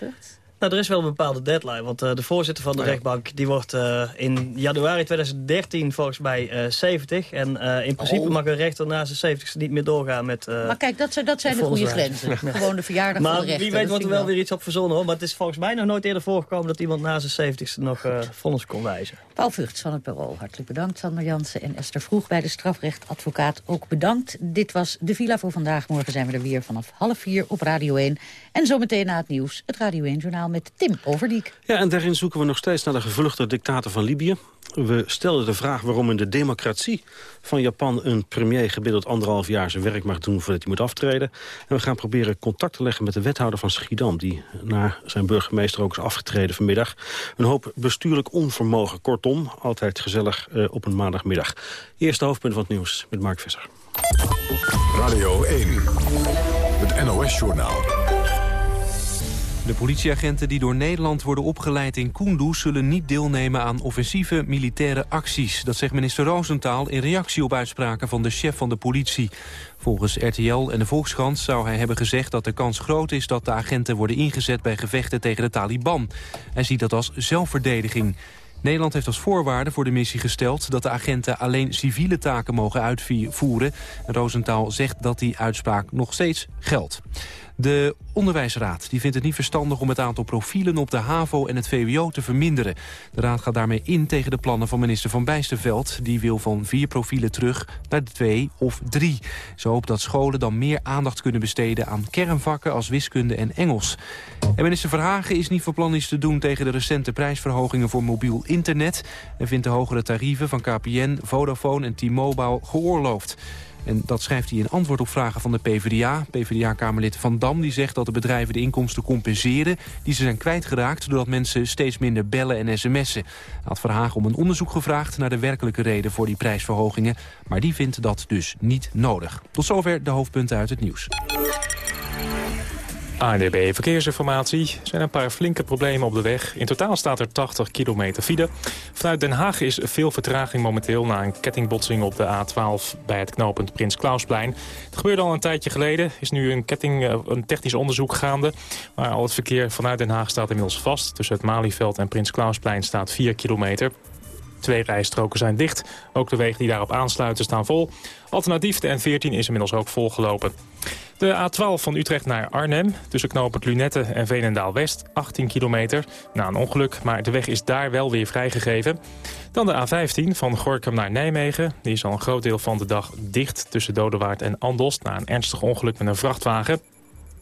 Nou, er is wel een bepaalde deadline. Want uh, de voorzitter van de oh rechtbank die wordt uh, in januari 2013 volgens mij uh, 70. En in principe oh. mag een rechter na zijn 70ste niet meer doorgaan met... maar kijk, dat, dat zijn de goede grenzen. Gewoon de verjaardag maar van de rechter. wie weet wordt er wel weer iets op verzonnen. Hoor. Maar het is volgens mij nog nooit eerder voorgekomen... dat iemand na zijn 70ste nog vonnis kon wijzen. Paul Vugts van het bureau, hartelijk bedankt. Sander Jansen en Esther Vroeg bij de strafrechtadvocaat ook bedankt. Dit was de Villa voor vandaag. Morgen zijn we er weer vanaf half vier op Radio 1. En zometeen na het nieuws, het Radio 1-journaal met Tim Overdiek. Ja, en daarin zoeken we nog steeds naar de gevluchte dictator van Libië. We stelden de vraag waarom in de democratie van Japan... een premier gemiddeld anderhalf jaar zijn werk mag doen voordat hij moet aftreden. En we gaan proberen contact te leggen met de wethouder van Schiedam... die na zijn burgemeester ook is afgetreden vanmiddag. Een hoop bestuurlijk onvermogen. Kortom, altijd gezellig uh, op een maandagmiddag. Eerste hoofdpunt van het nieuws met Mark Visser. Radio 1, het NOS-journaal. De politieagenten die door Nederland worden opgeleid in Kunduz... zullen niet deelnemen aan offensieve militaire acties. Dat zegt minister Roosentaal in reactie op uitspraken van de chef van de politie. Volgens RTL en de Volkskrant zou hij hebben gezegd dat de kans groot is... dat de agenten worden ingezet bij gevechten tegen de Taliban. Hij ziet dat als zelfverdediging. Nederland heeft als voorwaarde voor de missie gesteld... dat de agenten alleen civiele taken mogen uitvoeren. Roosentaal zegt dat die uitspraak nog steeds geldt. De onderwijsraad die vindt het niet verstandig om het aantal profielen op de HAVO en het VWO te verminderen. De raad gaat daarmee in tegen de plannen van minister Van Bijsterveld. Die wil van vier profielen terug naar twee of drie. Ze hoopt dat scholen dan meer aandacht kunnen besteden aan kernvakken als wiskunde en Engels. En minister Verhagen is niet van plan iets te doen tegen de recente prijsverhogingen voor mobiel internet. En vindt de hogere tarieven van KPN, Vodafone en T-Mobile geoorloofd. En dat schrijft hij in antwoord op vragen van de PvdA. PvdA-kamerlid Van Dam die zegt dat de bedrijven de inkomsten compenseren... die ze zijn kwijtgeraakt doordat mensen steeds minder bellen en sms'en. Hij had Verhagen om een onderzoek gevraagd naar de werkelijke reden voor die prijsverhogingen. Maar die vindt dat dus niet nodig. Tot zover de hoofdpunten uit het nieuws. ANDB Verkeersinformatie. Er zijn een paar flinke problemen op de weg. In totaal staat er 80 kilometer file. Vanuit Den Haag is veel vertraging momenteel... na een kettingbotsing op de A12 bij het knooppunt Prins Klausplein. Het gebeurde al een tijdje geleden. is nu een, ketting, eh, een technisch onderzoek gaande. Maar al het verkeer vanuit Den Haag staat inmiddels vast. Tussen het Malieveld en Prins Klausplein staat 4 kilometer. Twee rijstroken zijn dicht. Ook de wegen die daarop aansluiten staan vol. Alternatief de N14 is inmiddels ook volgelopen. De A12 van Utrecht naar Arnhem, tussen knooppunt Lunette en Veenendaal-West, 18 kilometer. Na een ongeluk, maar de weg is daar wel weer vrijgegeven. Dan de A15 van Gorkum naar Nijmegen. Die is al een groot deel van de dag dicht tussen Dodewaard en Andost... na een ernstig ongeluk met een vrachtwagen.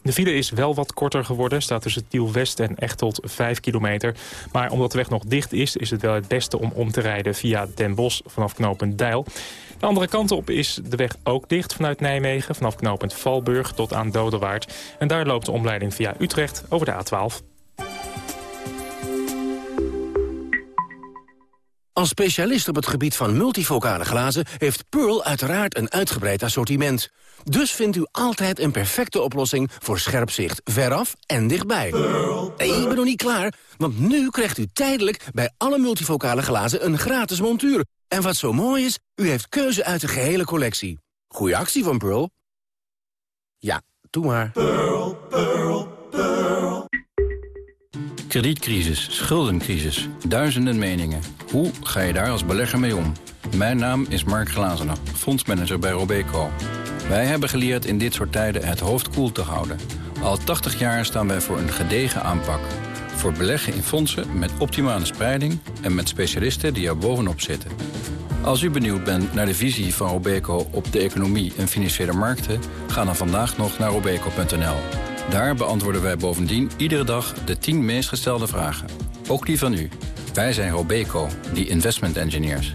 De file is wel wat korter geworden. Staat tussen Tiel West en Echteld 5 kilometer. Maar omdat de weg nog dicht is, is het wel het beste om om te rijden via Den Bosch vanaf knooppunt Deil. De andere kant op is de weg ook dicht vanuit Nijmegen... vanaf knooppunt Valburg tot aan Dodewaard. En daar loopt de omleiding via Utrecht over de A12. Als specialist op het gebied van multifocale glazen... heeft Pearl uiteraard een uitgebreid assortiment. Dus vindt u altijd een perfecte oplossing voor scherp zicht veraf en dichtbij. Pearl, Pearl. ik ben nog niet klaar, want nu krijgt u tijdelijk... bij alle multifocale glazen een gratis montuur. En wat zo mooi is, u heeft keuze uit de gehele collectie. Goeie actie van Pearl. Ja, doe maar. Pearl, Pearl, Pearl. Kredietcrisis, schuldencrisis, duizenden meningen. Hoe ga je daar als belegger mee om? Mijn naam is Mark Glazenen, fondsmanager bij Robeco. Wij hebben geleerd in dit soort tijden het hoofd koel te houden. Al 80 jaar staan wij voor een gedegen aanpak voor beleggen in fondsen met optimale spreiding en met specialisten die er bovenop zitten. Als u benieuwd bent naar de visie van Robeco op de economie en financiële markten, ga dan vandaag nog naar robeco.nl. Daar beantwoorden wij bovendien iedere dag de 10 meest gestelde vragen. Ook die van u. Wij zijn Robeco, die investment engineers.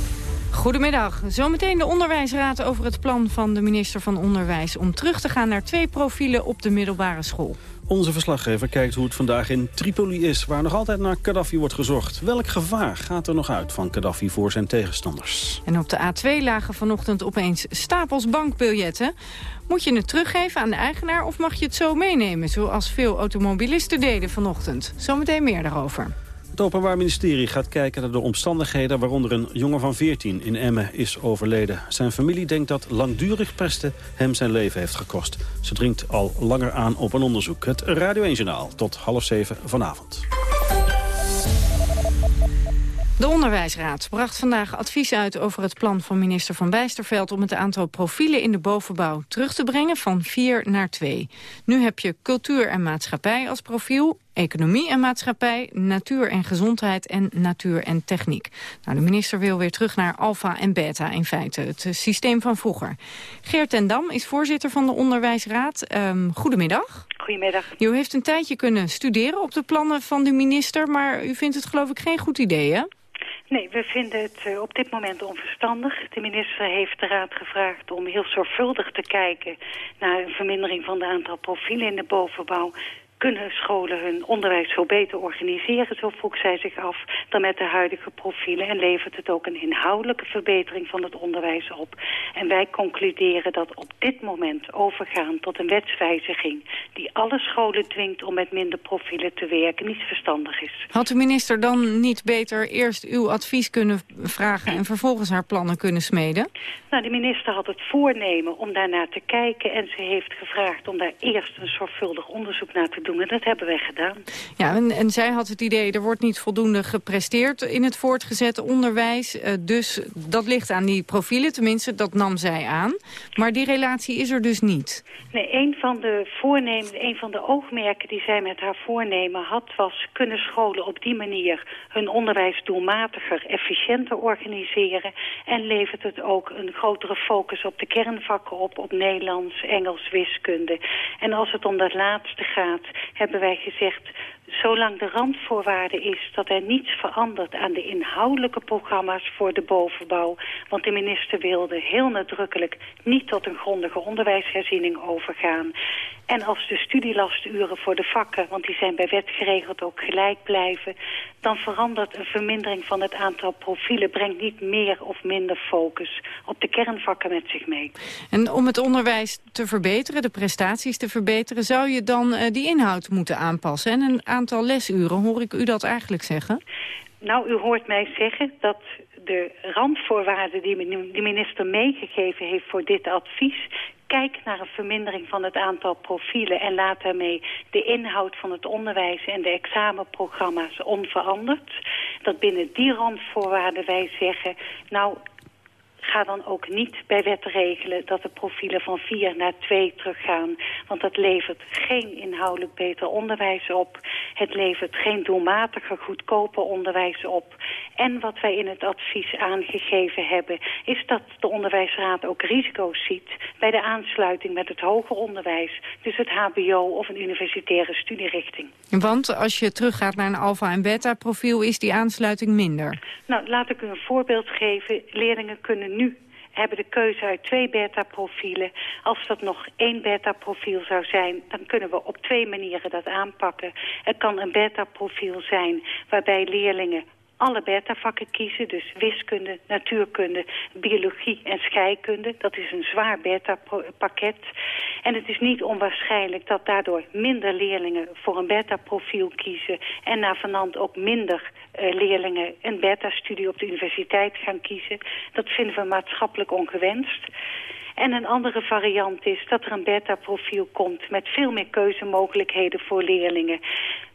Goedemiddag. Zometeen de onderwijsraad over het plan van de minister van Onderwijs... om terug te gaan naar twee profielen op de middelbare school. Onze verslaggever kijkt hoe het vandaag in Tripoli is... waar nog altijd naar Gaddafi wordt gezocht. Welk gevaar gaat er nog uit van Gaddafi voor zijn tegenstanders? En op de A2 lagen vanochtend opeens stapels bankbiljetten. Moet je het teruggeven aan de eigenaar of mag je het zo meenemen... zoals veel automobilisten deden vanochtend? Zometeen meer daarover. Het Openbaar Ministerie gaat kijken naar de omstandigheden... waaronder een jongen van 14 in Emmen is overleden. Zijn familie denkt dat langdurig pesten hem zijn leven heeft gekost. Ze dringt al langer aan op een onderzoek. Het Radio 1-journaal tot half zeven vanavond. De Onderwijsraad bracht vandaag advies uit over het plan van minister Van Bijsterveld om het aantal profielen in de bovenbouw terug te brengen van vier naar twee. Nu heb je cultuur en maatschappij als profiel, economie en maatschappij, natuur en gezondheid en natuur en techniek. Nou, de minister wil weer terug naar alfa en beta in feite, het systeem van vroeger. Geert ten Dam is voorzitter van de Onderwijsraad. Um, goedemiddag. Goedemiddag. U heeft een tijdje kunnen studeren op de plannen van de minister, maar u vindt het geloof ik geen goed idee, hè? Nee, we vinden het uh, op dit moment onverstandig. De minister heeft de Raad gevraagd om heel zorgvuldig te kijken... naar een vermindering van het aantal profielen in de bovenbouw kunnen scholen hun onderwijs veel beter organiseren, zo vroeg zij zich af, dan met de huidige profielen. En levert het ook een inhoudelijke verbetering van het onderwijs op. En wij concluderen dat op dit moment overgaan tot een wetswijziging die alle scholen dwingt om met minder profielen te werken, niet verstandig is. Had de minister dan niet beter eerst uw advies kunnen vragen en vervolgens haar plannen kunnen smeden? Nou, de minister had het voornemen om daarnaar te kijken en ze heeft gevraagd om daar eerst een zorgvuldig onderzoek naar te doen en dat hebben wij gedaan. Ja, en, en, zij had het idee, er wordt niet voldoende gepresteerd in het voortgezet onderwijs. Uh, dus dat ligt aan die profielen, tenminste, dat nam zij aan. Maar die relatie is er dus niet. Nee, een van de voornemen, een van de oogmerken die zij met haar voornemen had... was kunnen scholen op die manier hun onderwijs doelmatiger, efficiënter organiseren... en levert het ook een grotere focus op de kernvakken op, op Nederlands, Engels, wiskunde. En als het om dat laatste gaat, hebben wij gezegd... zolang de randvoorwaarde is dat er niets verandert aan de inhoudelijke programma's voor de bovenbouw... want de minister wilde heel nadrukkelijk niet tot een grondige onderwijsherziening overgaan... En als de studielasturen voor de vakken, want die zijn bij wet geregeld ook gelijk blijven... dan verandert een vermindering van het aantal profielen... brengt niet meer of minder focus op de kernvakken met zich mee. En om het onderwijs te verbeteren, de prestaties te verbeteren... zou je dan uh, die inhoud moeten aanpassen? En een aantal lesuren, hoor ik u dat eigenlijk zeggen? Nou, u hoort mij zeggen dat de randvoorwaarden die de minister meegegeven heeft voor dit advies kijk naar een vermindering van het aantal profielen... en laat daarmee de inhoud van het onderwijs en de examenprogramma's onveranderd. Dat binnen die randvoorwaarden wij zeggen... nou, ga dan ook niet bij wet regelen dat de profielen van 4 naar 2 teruggaan. Want dat levert geen inhoudelijk beter onderwijs op. Het levert geen doelmatiger goedkoper onderwijs op. En wat wij in het advies aangegeven hebben... is dat de onderwijsraad ook risico's ziet bij de aansluiting met het hoger onderwijs. Dus het hbo of een universitaire studierichting. Want als je teruggaat naar een alfa- en beta-profiel is die aansluiting minder? Nou, laat ik u een voorbeeld geven. Leerlingen kunnen nu hebben de keuze uit twee beta-profielen. Als dat nog één beta-profiel zou zijn, dan kunnen we op twee manieren dat aanpakken. Het kan een beta-profiel zijn waarbij leerlingen alle beta-vakken kiezen. Dus wiskunde, natuurkunde, biologie en scheikunde. Dat is een zwaar beta-pakket. En het is niet onwaarschijnlijk dat daardoor minder leerlingen voor een beta-profiel kiezen. En na vanand ook minder uh, leerlingen een beta-studie op de universiteit gaan kiezen. Dat vinden we maatschappelijk ongewenst. En een andere variant is dat er een beta-profiel komt met veel meer keuzemogelijkheden voor leerlingen.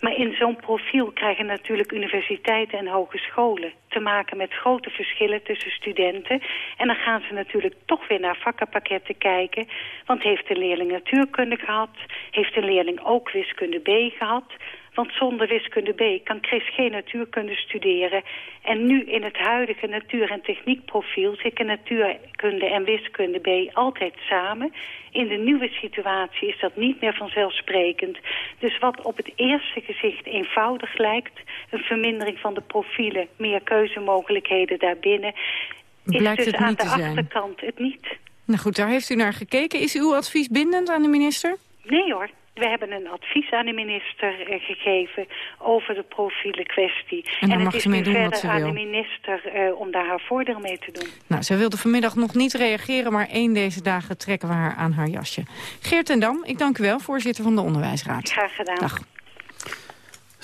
Maar in zo'n profiel krijgen natuurlijk universiteiten en hogescholen te maken met grote verschillen tussen studenten. En dan gaan ze natuurlijk toch weer naar vakkenpakketten kijken. Want heeft de leerling natuurkunde gehad? Heeft de leerling ook wiskunde B gehad? Want zonder wiskunde B kan Chris geen natuurkunde studeren. En nu in het huidige natuur- en techniekprofiel zitten natuurkunde en wiskunde B altijd samen. In de nieuwe situatie is dat niet meer vanzelfsprekend. Dus wat op het eerste gezicht eenvoudig lijkt... een vermindering van de profielen, meer keuzemogelijkheden daarbinnen... Blijkt is dus het aan niet de te zijn. achterkant het niet. Nou goed, daar heeft u naar gekeken. Is uw advies bindend aan de minister? Nee hoor. We hebben een advies aan de minister eh, gegeven over de profielen kwestie. En daar het mag is ze mee nu verder aan wil. de minister eh, om daar haar voordeel mee te doen. Nou, zij wilde vanmiddag nog niet reageren, maar één deze dagen trekken we haar aan haar jasje. Geert en Dam, ik dank u wel, voorzitter van de Onderwijsraad. Graag gedaan. Dag.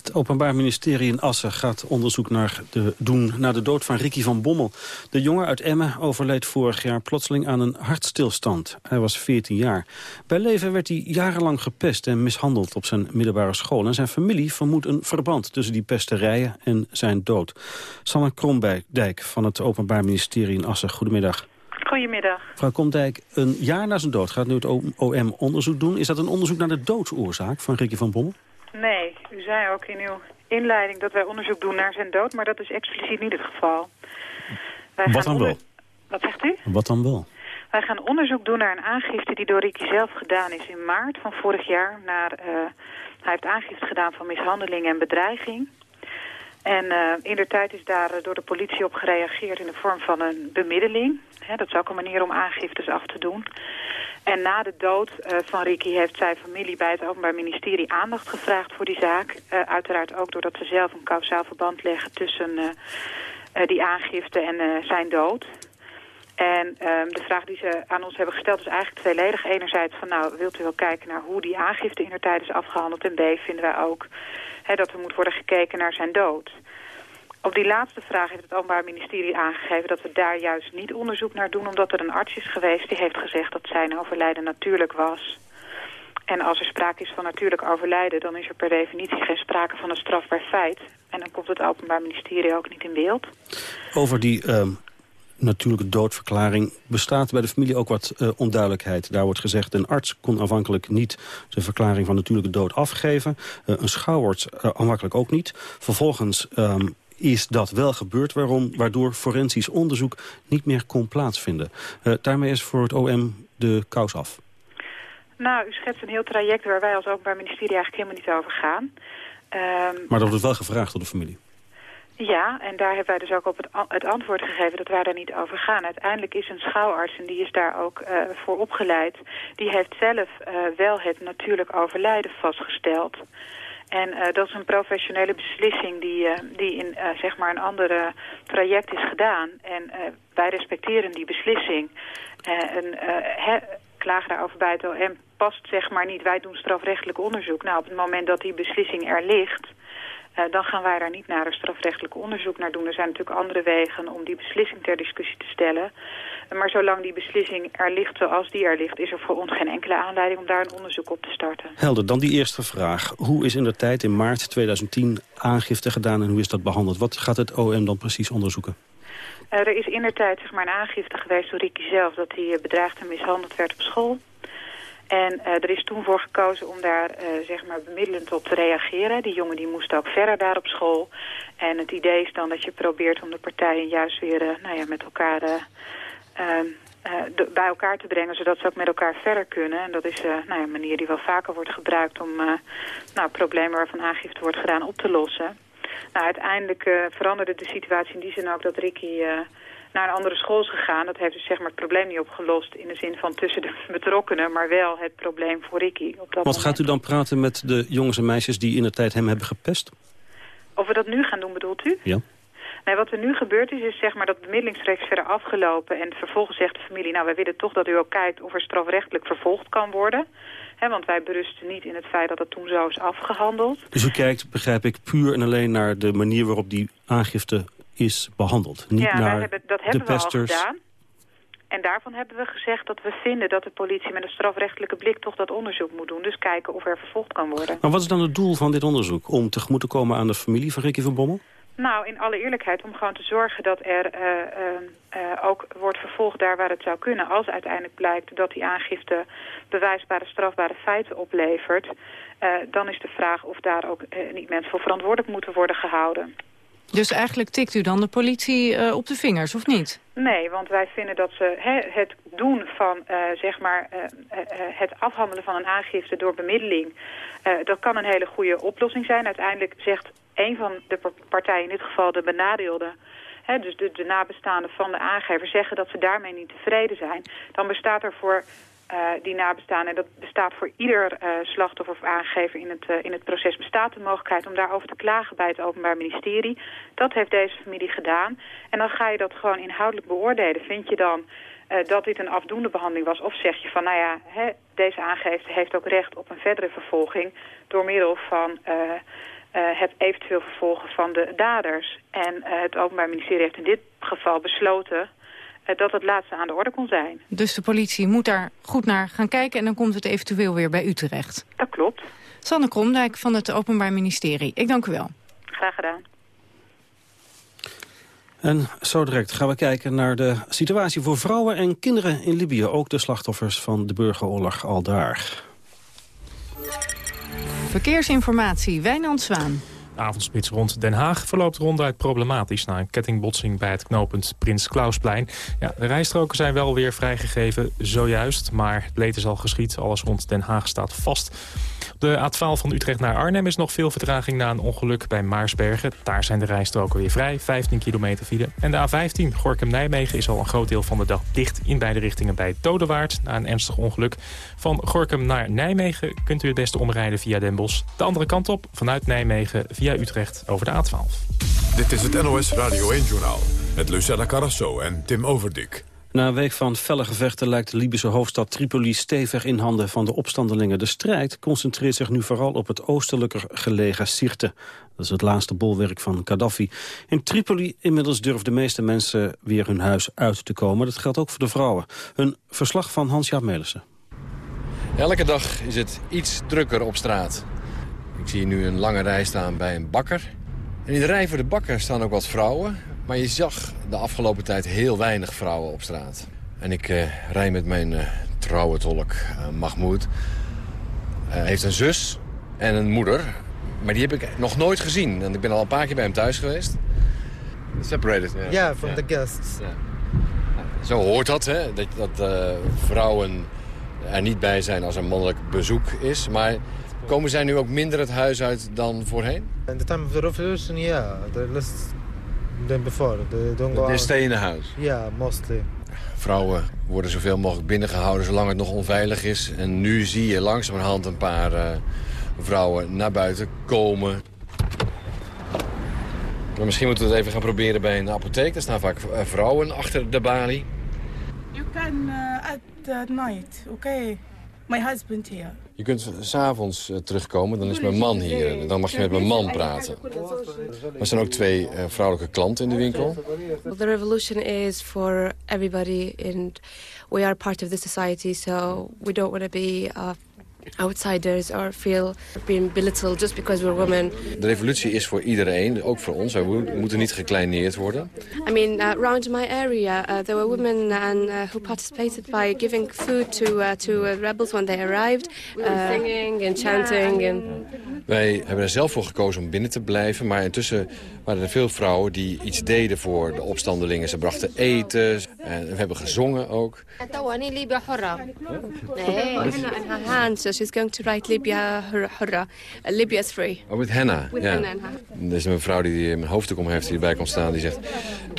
Het Openbaar Ministerie in Assen gaat onderzoek naar de, doen naar de dood van Ricky van Bommel. De jongen uit Emmen overleed vorig jaar plotseling aan een hartstilstand. Hij was 14 jaar. Bij leven werd hij jarenlang gepest en mishandeld op zijn middelbare school. En zijn familie vermoedt een verband tussen die pesterijen en zijn dood. Sanne Kromdijk van het Openbaar Ministerie in Assen. Goedemiddag. Goedemiddag. Mevrouw Komdijk, een jaar na zijn dood gaat nu het OM onderzoek doen. Is dat een onderzoek naar de doodsoorzaak van Ricky van Bommel? Nee, u zei ook in uw inleiding dat wij onderzoek doen naar zijn dood, maar dat is expliciet niet het geval. Wij Wat dan wel? Wat zegt u? Wat dan wel? Wij gaan onderzoek doen naar een aangifte die door Ricky zelf gedaan is in maart van vorig jaar. Naar, uh, hij heeft aangifte gedaan van mishandeling en bedreiging. En uh, in de tijd is daar door de politie op gereageerd in de vorm van een bemiddeling. dat is ook een manier om aangiftes af te doen. En na de dood uh, van Ricky heeft zijn familie bij het Openbaar Ministerie aandacht gevraagd voor die zaak. Uiteraard ook doordat ze zelf een kausaal verband leggen tussen die aangifte en zijn dood. En ehm, de vraag die ze aan ons hebben gesteld is eigenlijk tweeledig. Enerzijds van nou wilt u wel kijken naar hoe die aangifte in de tijd is afgehandeld. En B vinden wij ook dat er moet worden gekeken naar zijn dood. Op die laatste vraag heeft het Openbaar Ministerie aangegeven dat we daar juist niet onderzoek naar doen. Omdat er een arts is geweest die heeft gezegd dat zijn overlijden natuurlijk was. En als er sprake is van natuurlijk overlijden, dan is er per definitie geen sprake van een strafbaar feit. En dan komt het Openbaar Ministerie ook niet in beeld. Over die uh, natuurlijke doodverklaring bestaat bij de familie ook wat uh, onduidelijkheid. Daar wordt gezegd, een arts kon aanvankelijk niet de verklaring van natuurlijke dood afgeven. Uh, een schouwarts uh, aanvankelijk ook niet. Vervolgens um, is dat wel gebeurd, waarom, waardoor forensisch onderzoek niet meer kon plaatsvinden. Daarmee is voor het OM de kous af. Nou, u schetst een heel traject waar wij als Openbaar Ministerie eigenlijk helemaal niet over gaan. Um, maar dat wordt wel gevraagd door de familie. Ja, en daar hebben wij dus ook op het, het, antwoord gegeven dat wij daar niet over gaan. Uiteindelijk is een schouwarts, en die is daar ook uh, voor opgeleid... die heeft zelf uh, wel het natuurlijk overlijden vastgesteld. En uh, dat is een professionele beslissing die, die in zeg maar een ander traject is gedaan. En wij respecteren die beslissing. een klager daarover bij het OM past zeg maar niet. Wij doen strafrechtelijk onderzoek. Nou, op het moment dat die beslissing er ligt... Uh, dan gaan wij daar niet naar een strafrechtelijk onderzoek naar doen. Er zijn natuurlijk andere wegen om die beslissing ter discussie te stellen. Maar zolang die beslissing er ligt zoals die er ligt... is er voor ons geen enkele aanleiding om daar een onderzoek op te starten. Helder, dan die eerste vraag. Hoe is in de tijd in maart 2010 aangifte gedaan en hoe is dat behandeld? Wat gaat het OM dan precies onderzoeken? Uh, er is in de tijd zeg maar, een aangifte geweest door Ricky zelf... dat hij bedreigd en mishandeld werd op school. En uh, er is toen voor gekozen om daar uh, zeg maar bemiddelend op te reageren. Die jongen die moest ook verder daar op school. En het idee is dan dat je probeert om de partijen juist weer uh, nou ja, met elkaar ehm, bij elkaar te brengen. Zodat ze ook met elkaar verder kunnen. En dat is nou ja, een manier die wel vaker wordt gebruikt om nou, problemen waarvan aangifte wordt gedaan op te lossen. Nou, uiteindelijk veranderde de situatie in die zin ook dat Ricky naar een andere school is gegaan. Dat heeft dus zeg maar het probleem niet opgelost in de zin van tussen de betrokkenen, maar wel het probleem voor Ricky. Op dat Wat gaat u dan praten met de jongens en meisjes die in de tijd hem hebben gepest? Of we dat nu gaan doen, bedoelt u? Ja. Nee, wat er nu gebeurd is, is zeg maar dat bemiddelingsrecht verder afgelopen. En vervolgens zegt de familie, nou wij willen toch dat u ook kijkt of er strafrechtelijk vervolgd kan worden. He, want wij berusten niet in het feit dat het toen zo is afgehandeld. Dus u kijkt, begrijp ik, puur en alleen naar de manier waarop die aangifte is behandeld. Niet ja, naar hebben, dat hebben we al gedaan. En daarvan hebben we gezegd dat we vinden dat de politie met een strafrechtelijke blik toch dat onderzoek moet doen. Dus kijken of er vervolgd kan worden. Maar wat is dan het doel van dit onderzoek? Om tegemoet te komen aan de familie van Ricky van Bommel? Nou, in alle eerlijkheid om gewoon te zorgen dat er uh, uh, ook wordt vervolgd daar waar het zou kunnen. Als uiteindelijk blijkt dat die aangifte bewijsbare strafbare feiten oplevert... dan is de vraag of daar ook niet mensen voor verantwoordelijk moeten worden gehouden. Dus eigenlijk tikt u dan de politie uh, op de vingers, of niet? Nee, want wij vinden dat ze he, het doen van, uh, zeg maar, uh, het afhandelen van een aangifte door bemiddeling... dat kan een hele goede oplossing zijn. Uiteindelijk zegt een van de partijen, in dit geval de benadeelde... Dus de, de nabestaanden van de aangever zeggen dat ze daarmee niet tevreden zijn... dan bestaat er voor die nabestaan. En dat bestaat voor ieder uh, slachtoffer of aangever in het, uh, in het proces. Bestaat de mogelijkheid om daarover te klagen bij het Openbaar Ministerie. Dat heeft deze familie gedaan. En dan ga je dat gewoon inhoudelijk beoordelen. Vind je dan dat dit een afdoende behandeling was? Of zeg je van, nou ja, hè, deze aangever heeft ook recht op een verdere vervolging... door middel van het eventueel vervolgen van de daders. En het Openbaar Ministerie heeft in dit geval besloten dat het laatste aan de orde kon zijn. Dus de politie moet daar goed naar gaan kijken en dan komt het eventueel weer bij u terecht. Dat klopt. Sanne Kromdijk van het Openbaar Ministerie. Ik dank u wel. Graag gedaan. En zo direct gaan we kijken naar de situatie voor vrouwen en kinderen in Libië. Ook de slachtoffers van de burgeroorlog al daar. Verkeersinformatie, Wijnand Zwaan. De avondspits rond Den Haag verloopt ronduit problematisch... na een kettingbotsing bij het knooppunt Prins Klausplein. Ja, de rijstroken zijn wel weer vrijgegeven, zojuist. Maar het leed is al geschied, alles rond Den Haag staat vast. De A12 van Utrecht naar Arnhem is nog veel vertraging na een ongeluk bij Maarsbergen. Daar zijn de rijstroken weer vrij, 15 kilometer file. En de A15 Gorkum-Nijmegen is al een groot deel van de dag dicht in beide richtingen bij Dodewaard. Na een ernstig ongeluk van Gorkum naar Nijmegen kunt u het beste omrijden via Den Bosch. De andere kant op, vanuit Nijmegen via Utrecht over de A12. Dit is het NOS Radio 1-journaal met Lucella Carrasso en Tim Overdik. Na een week van felle gevechten lijkt de Libische hoofdstad Tripoli stevig in handen van de opstandelingen. De strijd concentreert zich nu vooral op het oostelijker gelegen Sirte. Dat is het laatste bolwerk van Gaddafi. In Tripoli inmiddels durven de meeste mensen weer hun huis uit te komen. Dat geldt ook voor de vrouwen. Een verslag van Hans-Jaap Melissen. Elke dag is het iets drukker op straat. Ik zie nu een lange rij staan bij een bakker. En in de rij voor de bakker staan ook wat vrouwen. Maar je zag de afgelopen tijd heel weinig vrouwen op straat. En ik uh, rij met mijn uh, trouwe tolk, uh, Mahmoud. Hij heeft een zus en een moeder. Maar die heb ik nog nooit gezien. En ik ben al een paar keer bij hem thuis geweest. Separated. Ja, yeah, from the guests. Zo hoort dat, hè? Dat, dat vrouwen er niet bij zijn als er mannelijk bezoek is. Maar komen zij nu ook minder het huis uit dan voorheen? In the time of the revolution, yeah. The less than before. They don't go They stay in the house? Yeah, mostly. Vrouwen worden zoveel mogelijk binnengehouden zolang het nog onveilig is. En nu zie je langzamerhand een paar uh, vrouwen naar buiten komen. Maar misschien moeten we het even gaan proberen bij een apotheek. Er staan vaak vrouwen achter de balie. You can uh, at night, okay? My husband here. Je kunt s'avonds uh, terugkomen, dan is mijn man hier. Dan mag je met mijn man praten. Er zijn ook twee uh, vrouwelijke klanten in de winkel. Well, the revolution is for everybody and we are part of the society, so we don't want to be uh, outsiders or feel being belittled just because we're women. De revolutie is voor iedereen, ook voor ons. We moeten niet gekleineerd worden. I mean, uh, around my area, uh, there were women and, uh, who participated by giving food to, uh, to uh, rebels when they arrived. Uh, singing and chanting. And... Wij hebben er zelf voor gekozen om binnen te blijven. Maar intussen waren er veel vrouwen die iets deden voor de opstandelingen. Ze brachten eten en we hebben gezongen ook. So she's going to write Libya Hurra. Uh, Libya is free. Oh, met henna. With ja. henna. Er is een mevrouw die een hoofddoek om heeft die erbij komt staan. Die zegt,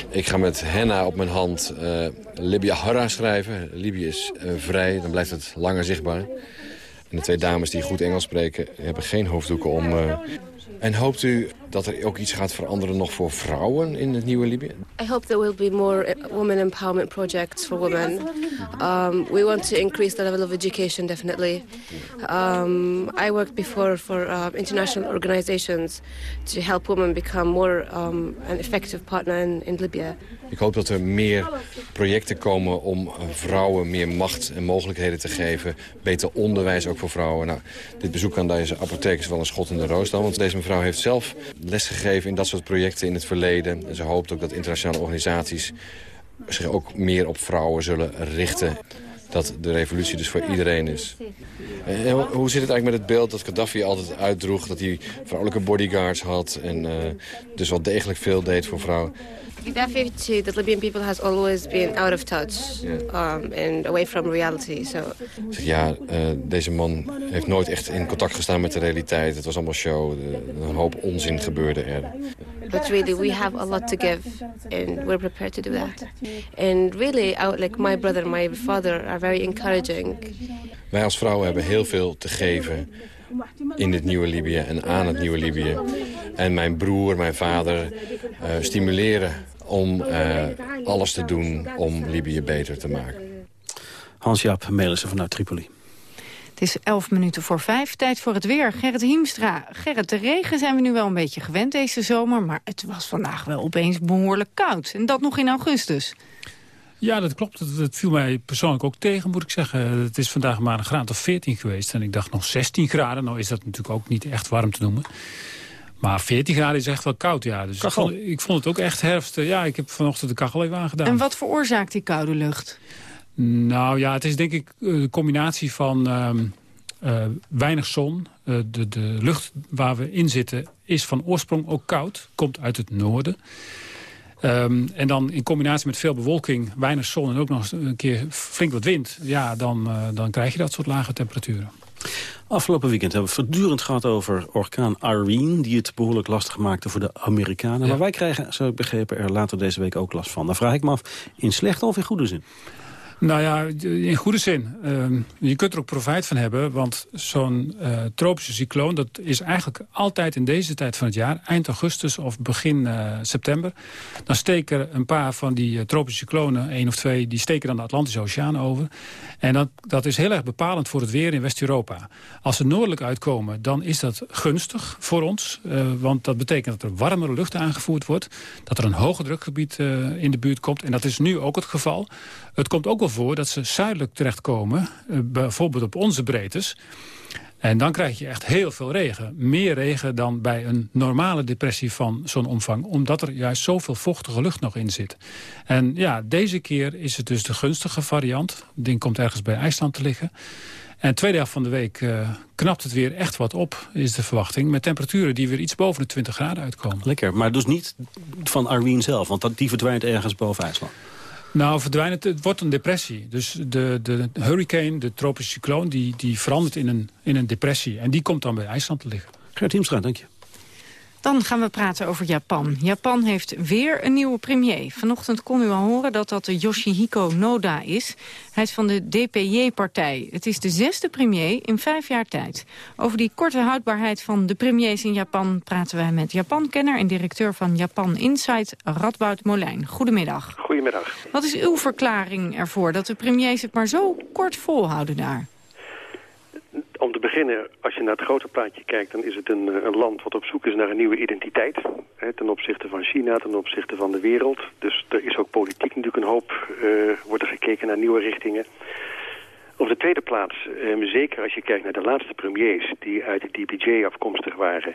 ik ga met henna op mijn hand uh, Libya Hurra schrijven. Libië is uh, vrij, dan blijft het langer zichtbaar. En de twee dames die goed Engels spreken hebben geen hoofddoeken om. Uh... En hoopt u dat er ook iets gaat veranderen nog voor vrouwen in het nieuwe Libië? I hope there will be more women empowerment projects for women. Um, we want to increase the level of education, definitely. Um, I worked before for uh, international organizations to help women become more um, an effective partner in, in Libya. Ik hoop dat er meer projecten komen om vrouwen meer macht en mogelijkheden te geven. Beter onderwijs ook voor vrouwen. Nou, dit bezoek aan deze apotheek is wel een schot in de roos dan. Want deze mevrouw heeft zelf lesgegeven in dat soort projecten in het verleden. En ze hoopt ook dat internationale organisaties zich ook meer op vrouwen zullen richten. Dat de revolutie dus voor iedereen is. En hoe zit het eigenlijk met het beeld dat Gaddafi altijd uitdroeg... dat hij vrouwelijke bodyguards had en uh, dus wel degelijk veel deed voor vrouwen... Gaddafi the Libyan people has always been out of touch um, and away from reality. So. Ja, uh, deze man heeft nooit echt in contact gestaan met de realiteit. Het was allemaal show. Een hoop onzin gebeurde er. But really, we have a lot to give, and we're prepared to do that. And really, our, like my brother and my father are very encouraging. Wij als vrouwen hebben heel veel te geven in het nieuwe Libië en aan het nieuwe Libië. En mijn broer, mijn vader uh, stimuleren om uh, alles te doen om Libië beter te maken. Hans-Jaap Melissen vanuit Tripoli. Het is elf minuten voor vijf. Tijd voor het weer. Gerrit Hiemstra. Gerrit, de regen zijn we nu wel een beetje gewend deze zomer... maar het was vandaag wel opeens behoorlijk koud. En dat nog in augustus. Ja, dat klopt. Het, viel mij persoonlijk ook tegen, moet ik zeggen. Het is vandaag maar een graad of 14 geweest. En ik dacht nog 16 graden. Nou is dat natuurlijk ook niet echt warm te noemen. Maar 14 graden is echt wel koud, ja. Dus ik vond, ik vond, het ook echt herfst. Ja, ik heb vanochtend de kachel even aangedaan. En wat veroorzaakt die koude lucht? Nou ja, het is denk ik een eh, combinatie van ehm, eh, weinig zon. Uh, de, de lucht waar we in zitten is van oorsprong ook koud. Komt uit het noorden. Um, en dan in combinatie met veel bewolking, weinig zon en ook nog een keer flink wat wind... ja, dan, uh, dan krijg je dat soort lage temperaturen. Afgelopen weekend hebben we het voortdurend gehad over orkaan Irene... die het behoorlijk lastig maakte voor de Amerikanen. Maar wij krijgen, zo ik begrepen, er later deze week ook last van. Dan vraag ik me af, in slechte of in goede zin? Nou ja, in goede zin. Uh, je kunt er ook profijt van hebben, want zo'n uh, tropische cycloon... dat is eigenlijk altijd in deze tijd van het jaar, eind augustus of begin uh, september... dan steken een paar van die uh, tropische cyclonen, één of twee... die steken dan de Atlantische Oceaan over. En dat, dat is heel erg bepalend voor het weer in West-Europa. Als ze noordelijk uitkomen, dan is dat gunstig voor ons. want dat betekent dat er warmere lucht aangevoerd wordt. Dat er een hoger drukgebied in de buurt komt. En dat is nu ook het geval. Het komt ook voor dat ze zuidelijk terechtkomen. Uh, bijvoorbeeld op onze breedtes. En dan krijg je echt heel veel regen. Meer regen dan bij een normale depressie van zo'n omvang. Omdat er juist zoveel vochtige lucht nog in zit. En ja, deze keer is het dus de gunstige variant. Het ding komt ergens bij IJsland te liggen. En tweede helft van de week uh, knapt het weer echt wat op, is de verwachting. Met temperaturen die weer iets boven de 20 graden uitkomen. Lekker, maar dus niet van Arween zelf, want die verdwijnt ergens boven IJsland. Nou, verdwijnt het, wordt een depressie. Dus de, de hurricane, de tropische cycloon, die, die verandert in een, in een depressie. En die komt dan bij IJsland te liggen. Gert Hiemstra, dank je. Dan gaan we praten over Japan. Japan heeft weer een nieuwe premier. Vanochtend kon u al horen dat dat Yoshihiko Noda is. Hij is van de DPJ-partij. Het is de zesde premier in vijf jaar tijd. Over die korte houdbaarheid van de premiers in Japan... praten wij met Japan-kenner en directeur van Japan Insight, Radboud Molijn. Goedemiddag. Goedemiddag. Wat is uw verklaring ervoor dat de premiers het maar zo kort volhouden daar? Om te beginnen, als je naar het grote plaatje kijkt... dan is het een, eh, een land wat op zoek is naar een nieuwe identiteit. Hè, ten opzichte van China, ten opzichte van de wereld. Dus er is ook politiek natuurlijk een hoop... Uh, wordt er gekeken naar nieuwe richtingen. Op de tweede plaats, eh, zeker als je kijkt naar de laatste premiers... die uit de DPJ afkomstig waren.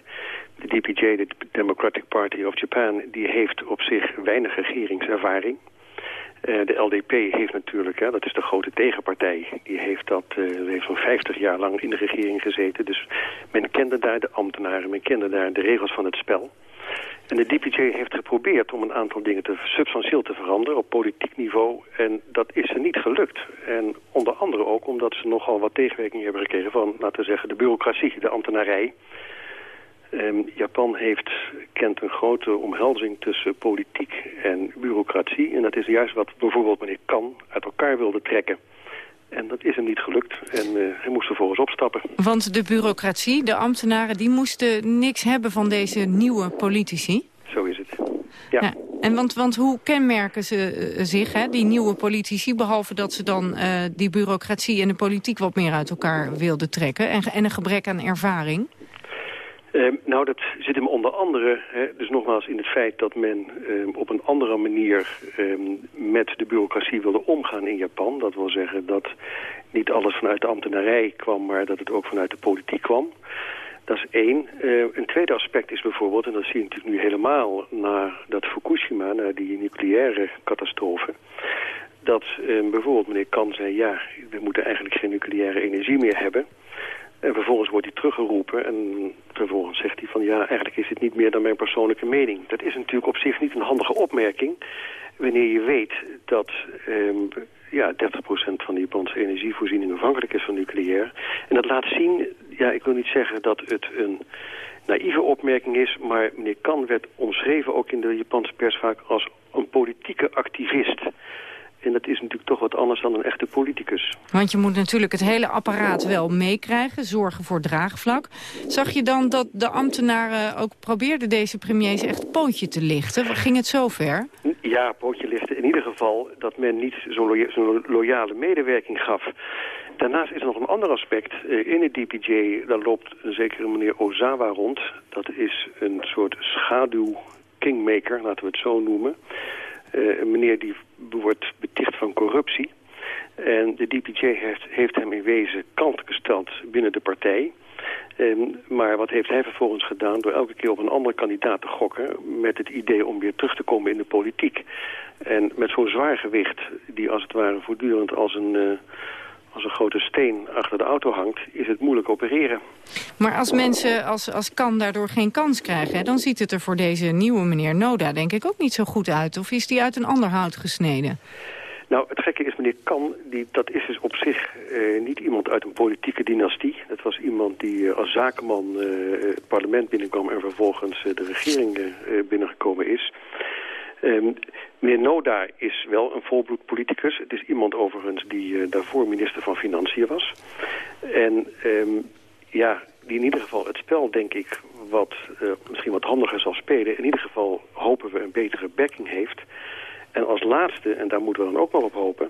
De DPJ, de Democratic Party of Japan... die heeft op zich weinig regeringservaring... Uh, de LDP heeft natuurlijk, hè, dat is de grote tegenpartij, die heeft, dat, uh, heeft zo'n 50 jaar lang in de regering gezeten. Dus men kende daar de ambtenaren, men kende daar de regels van het spel. En de DPJ heeft geprobeerd om een aantal dingen te, substantieel te veranderen op politiek niveau. En dat is ze niet gelukt. En onder andere ook omdat ze nogal wat tegenwerking hebben gekregen van, laten we zeggen, de bureaucratie, de ambtenarij. Um, Japan heeft, kent een grote omhelzing tussen politiek en bureaucratie. En dat is juist wat bijvoorbeeld meneer Kan uit elkaar wilde trekken. En dat is hem niet gelukt. En uh, hij moest vervolgens opstappen. Want de bureaucratie, de ambtenaren, die moesten niks hebben van deze nieuwe politici? Zo is het. Ja. ja. En want, want hoe kenmerken ze uh, zich, hè, die nieuwe politici... behalve dat ze dan uh, die bureaucratie en de politiek wat meer uit elkaar wilden trekken... en, en een gebrek aan ervaring? Uh, nou, dat zit hem onder andere, hè, dus nogmaals in het feit dat men uh, op een andere manier uh, met de bureaucratie wilde omgaan in Japan. Dat wil zeggen dat niet alles vanuit de ambtenarij kwam, maar dat het ook vanuit de politiek kwam. Dat is één. Een tweede aspect is bijvoorbeeld, en dat zie je natuurlijk nu helemaal na dat Fukushima, na die nucleaire catastrofe, dat ehm, bijvoorbeeld meneer Kan zei, ja, we moeten eigenlijk geen nucleaire energie meer hebben. En vervolgens wordt hij teruggeroepen en vervolgens zegt hij van ja, eigenlijk is dit niet meer dan mijn persoonlijke mening. Dat is natuurlijk op zich niet een handige opmerking wanneer je weet dat eh, ja, 30% van de Japanse energievoorziening afhankelijk is van nucleair. En dat laat zien, ja, ik wil niet zeggen dat het een naïeve opmerking is, maar meneer Kan werd omschreven ook in de Japanse pers vaak als een politieke activist. En dat is natuurlijk toch wat anders dan een echte politicus. Want je moet natuurlijk het hele apparaat wel meekrijgen, zorgen voor draagvlak. Zag je dan dat de ambtenaren ook probeerden deze premiers echt pootje te lichten? Ging het zover? Ja, pootje lichten. In ieder geval dat men niet zo'n loyale medewerking gaf. Daarnaast is er nog een ander aspect. Uh, in het DPJ, daar loopt een zekere meneer Ozawa rond. Dat is een soort schaduw kingmaker, laten we het zo noemen. Uh, een meneer die wordt beticht van corruptie. En de DPJ heeft, heeft hem in wezen kant gesteld binnen de partij. Um, maar wat heeft hij vervolgens gedaan door elke keer op een andere kandidaat te gokken... met het idee om weer terug te komen in de politiek. En met zo'n zwaar gewicht, die als het ware voortdurend als een, uh, als een grote steen achter de auto hangt... is het moeilijk opereren. Maar als mensen als, als kan daardoor geen kans krijgen... dan ziet het er voor deze nieuwe meneer Noda denk ik ook niet zo goed uit. Of is die uit een ander hout gesneden? Nou, het gekke is, meneer Kan, die, dat is dus op zich uh, niet iemand uit een politieke dynastie. Dat was iemand die uh, als zakenman uh, het parlement binnenkwam... en vervolgens de regering binnengekomen is. Um, meneer Noda is wel een volbloed politicus. Het is iemand overigens die daarvoor minister van Financiën was. En um, ja, die in ieder geval het spel, denk ik, wat, misschien wat handiger zal spelen. In ieder geval hopen we een betere backing heeft... En als laatste, en daar moeten we dan ook wel op hopen...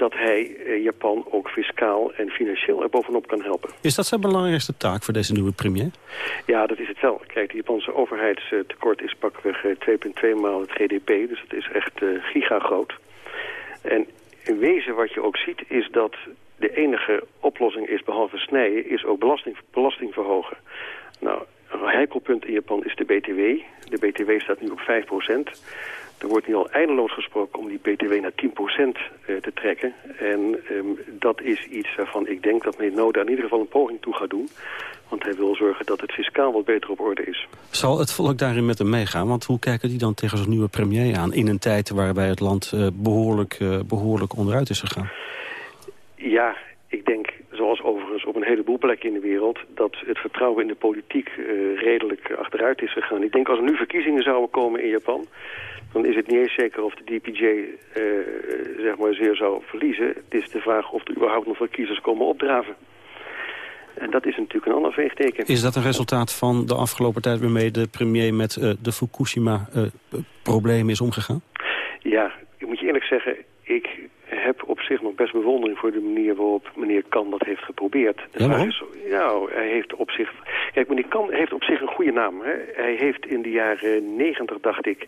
dat hij eh, Japan ook fiscaal en financieel er bovenop kan helpen. Is dat zijn belangrijkste taak voor deze nieuwe premier? Ja, dat is het wel. Kijk, de Japanse overheidstekort is pakweg 2,2 maal het GDP. Dus dat is echt uh, gigagroot. En in wezen wat je ook ziet is dat de enige oplossing is, behalve snijden, is ook belasting, belasting verhogen. Nou, een heikelpunt in Japan is de BTW. De BTW staat nu op 5 procent. Er wordt nu al eindeloos gesproken om die btw naar 10% eh, te trekken. En um, dat is iets waarvan ik denk dat meneer Noda in ieder geval een poging toe gaat doen. Want hij wil zorgen dat het fiscaal wat beter op orde is. Zal het volk daarin met hem meegaan? Want hoe kijken die dan tegen zo'n nieuwe premier aan... in een tijd waarbij het land uh, behoorlijk, uh, behoorlijk onderuit is gegaan? Ja, ik denk, zoals overigens op een heleboel plekken in de wereld... dat het vertrouwen in de politiek uh, redelijk achteruit is gegaan. Ik denk als er nu verkiezingen zouden komen in Japan dan is het niet eens zeker of de DPJ uh, zeg maar zeer zou verliezen. Het is de vraag of er überhaupt nog veel kiezers komen opdraven. En dat is natuurlijk een ander veegteken. Is dat een resultaat van de afgelopen tijd waarmee de premier met uh, de Fukushima-problemen uh, is omgegaan? Ja, ik moet je eerlijk zeggen, ik heb op zich nog best bewondering voor de manier waarop meneer Kan dat heeft geprobeerd. Ja, is, ja, hij heeft op zich... Kijk, meneer Kan heeft op zich een goede naam. Hè? Hij heeft in de jaren negentig, dacht ik,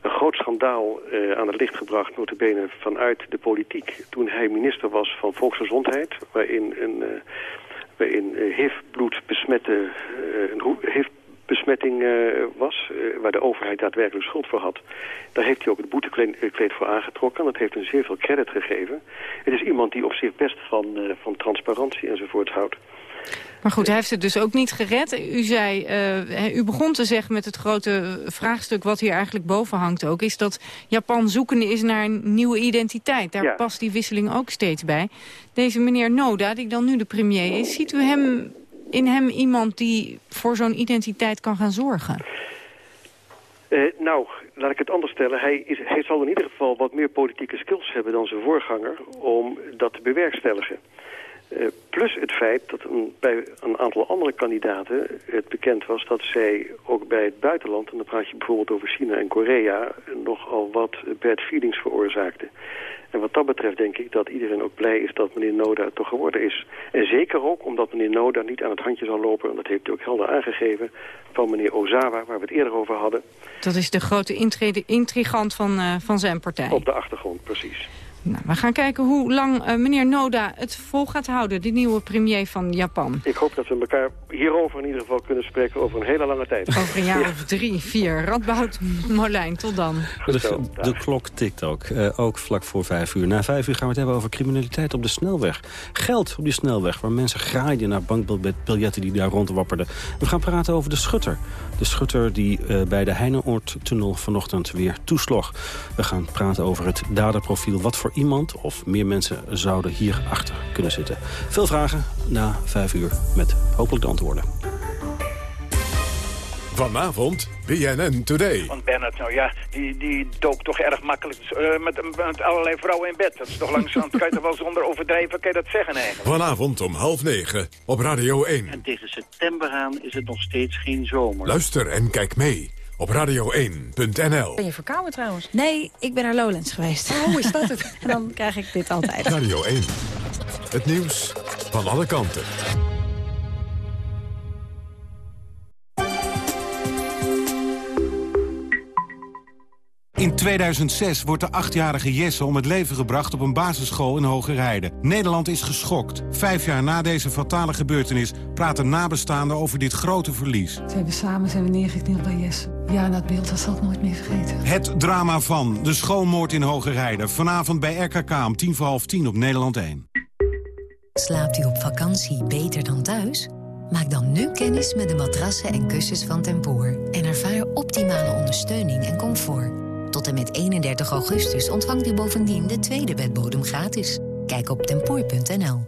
een groot schandaal uh, aan het licht gebracht, notabene vanuit de politiek. Toen hij minister was van Volksgezondheid, waarin een... Uh, waarin uh, HIV-bloed besmette, een HIV-besmetting was, waar de overheid daadwerkelijk schuld voor had. Daar heeft hij ook het boetekleed voor aangetrokken. Dat heeft hem zeer veel credit gegeven. Het is iemand die op zich best van, van transparantie enzovoort houdt. Maar goed, hij heeft het dus ook niet gered. U zei, uh, u begon te zeggen met het grote vraagstuk wat hier eigenlijk boven hangt ook... is dat Japan zoekende is naar een nieuwe identiteit. Daar ja. past die wisseling ook steeds bij. Deze meneer Noda, die dan nu de premier is... ziet u hem, in hem iemand die voor zo'n identiteit kan gaan zorgen? Uh, nou, laat ik het anders stellen. Hij, is, hij zal in ieder geval wat meer politieke skills hebben dan zijn voorganger... om dat te bewerkstelligen. Uh, plus het feit dat een, bij een aantal andere kandidaten het bekend was dat zij ook bij het buitenland, en dan praat je bijvoorbeeld over China en Korea, nogal wat bad feelings veroorzaakten. En wat dat betreft denk ik dat iedereen ook blij is dat meneer Noda het toch geworden is. En zeker ook omdat meneer Noda niet aan het handje zal lopen, en dat heeft hij ook helder aangegeven, van meneer Ozawa, waar we het eerder over hadden. Dat is de grote intrigant van, uh, van zijn partij. Op de achtergrond, precies. Nou, we gaan kijken hoe lang uh, meneer Noda het vol gaat houden, de nieuwe premier van Japan. Ik hoop dat we elkaar hierover in ieder geval kunnen spreken over een hele lange tijd. Over een jaar ja. of drie, vier. Radboud Molijn, tot dan. De, de klok tikt ook, uh, ook vlak voor vijf uur. Na vijf uur gaan we het hebben over criminaliteit op de snelweg. Geld op die snelweg, waar mensen graaiden naar bankbiljetten die daar rondwapperden. We gaan praten over de schutter. De schutter die uh, bij de Heineoord-tunnel vanochtend weer toesloeg. We gaan praten over het daderprofiel. Wat voor iemand of meer mensen zouden hierachter kunnen zitten? Veel vragen na vijf uur met hopelijk de antwoorden. Vanavond BNN Today. Want Bernard, nou ja, die, die dook toch erg makkelijk uh, met, met allerlei vrouwen in bed. Dat is toch langzaam, kan je toch wel zonder overdrijven, kan je dat zeggen eigenlijk? Vanavond om half negen op Radio 1. En tegen september aan is het nog steeds geen zomer. Luister en kijk mee op radio1.nl. Ben je verkouden trouwens? Nee, ik ben naar Lowlands geweest. Oh, hoe is dat het? en dan krijg ik dit altijd. Radio 1. Het nieuws van alle kanten. In 2006 wordt de achtjarige Jesse om het leven gebracht op een basisschool in Hogerheide. Nederland is geschokt. Vijf jaar na deze fatale gebeurtenis praten nabestaanden over dit grote verlies. We hebben samen zijn we neergeknield bij Jesse. Ja, dat beeld dat zal ik nooit meer vergeten. Het drama van de schoolmoord in Hogerheide. Vanavond bij RKK om tien voor half tien op Nederland 1. Slaapt u op vakantie beter dan thuis? Maak dan nu kennis met de matrassen en kussens van Tempoor. En ervaar optimale ondersteuning en comfort. Tot en met 31 augustus ontvangt u bovendien de tweede bedbodem gratis. Kijk op tempoor.nl.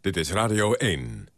Dit is Radio 1.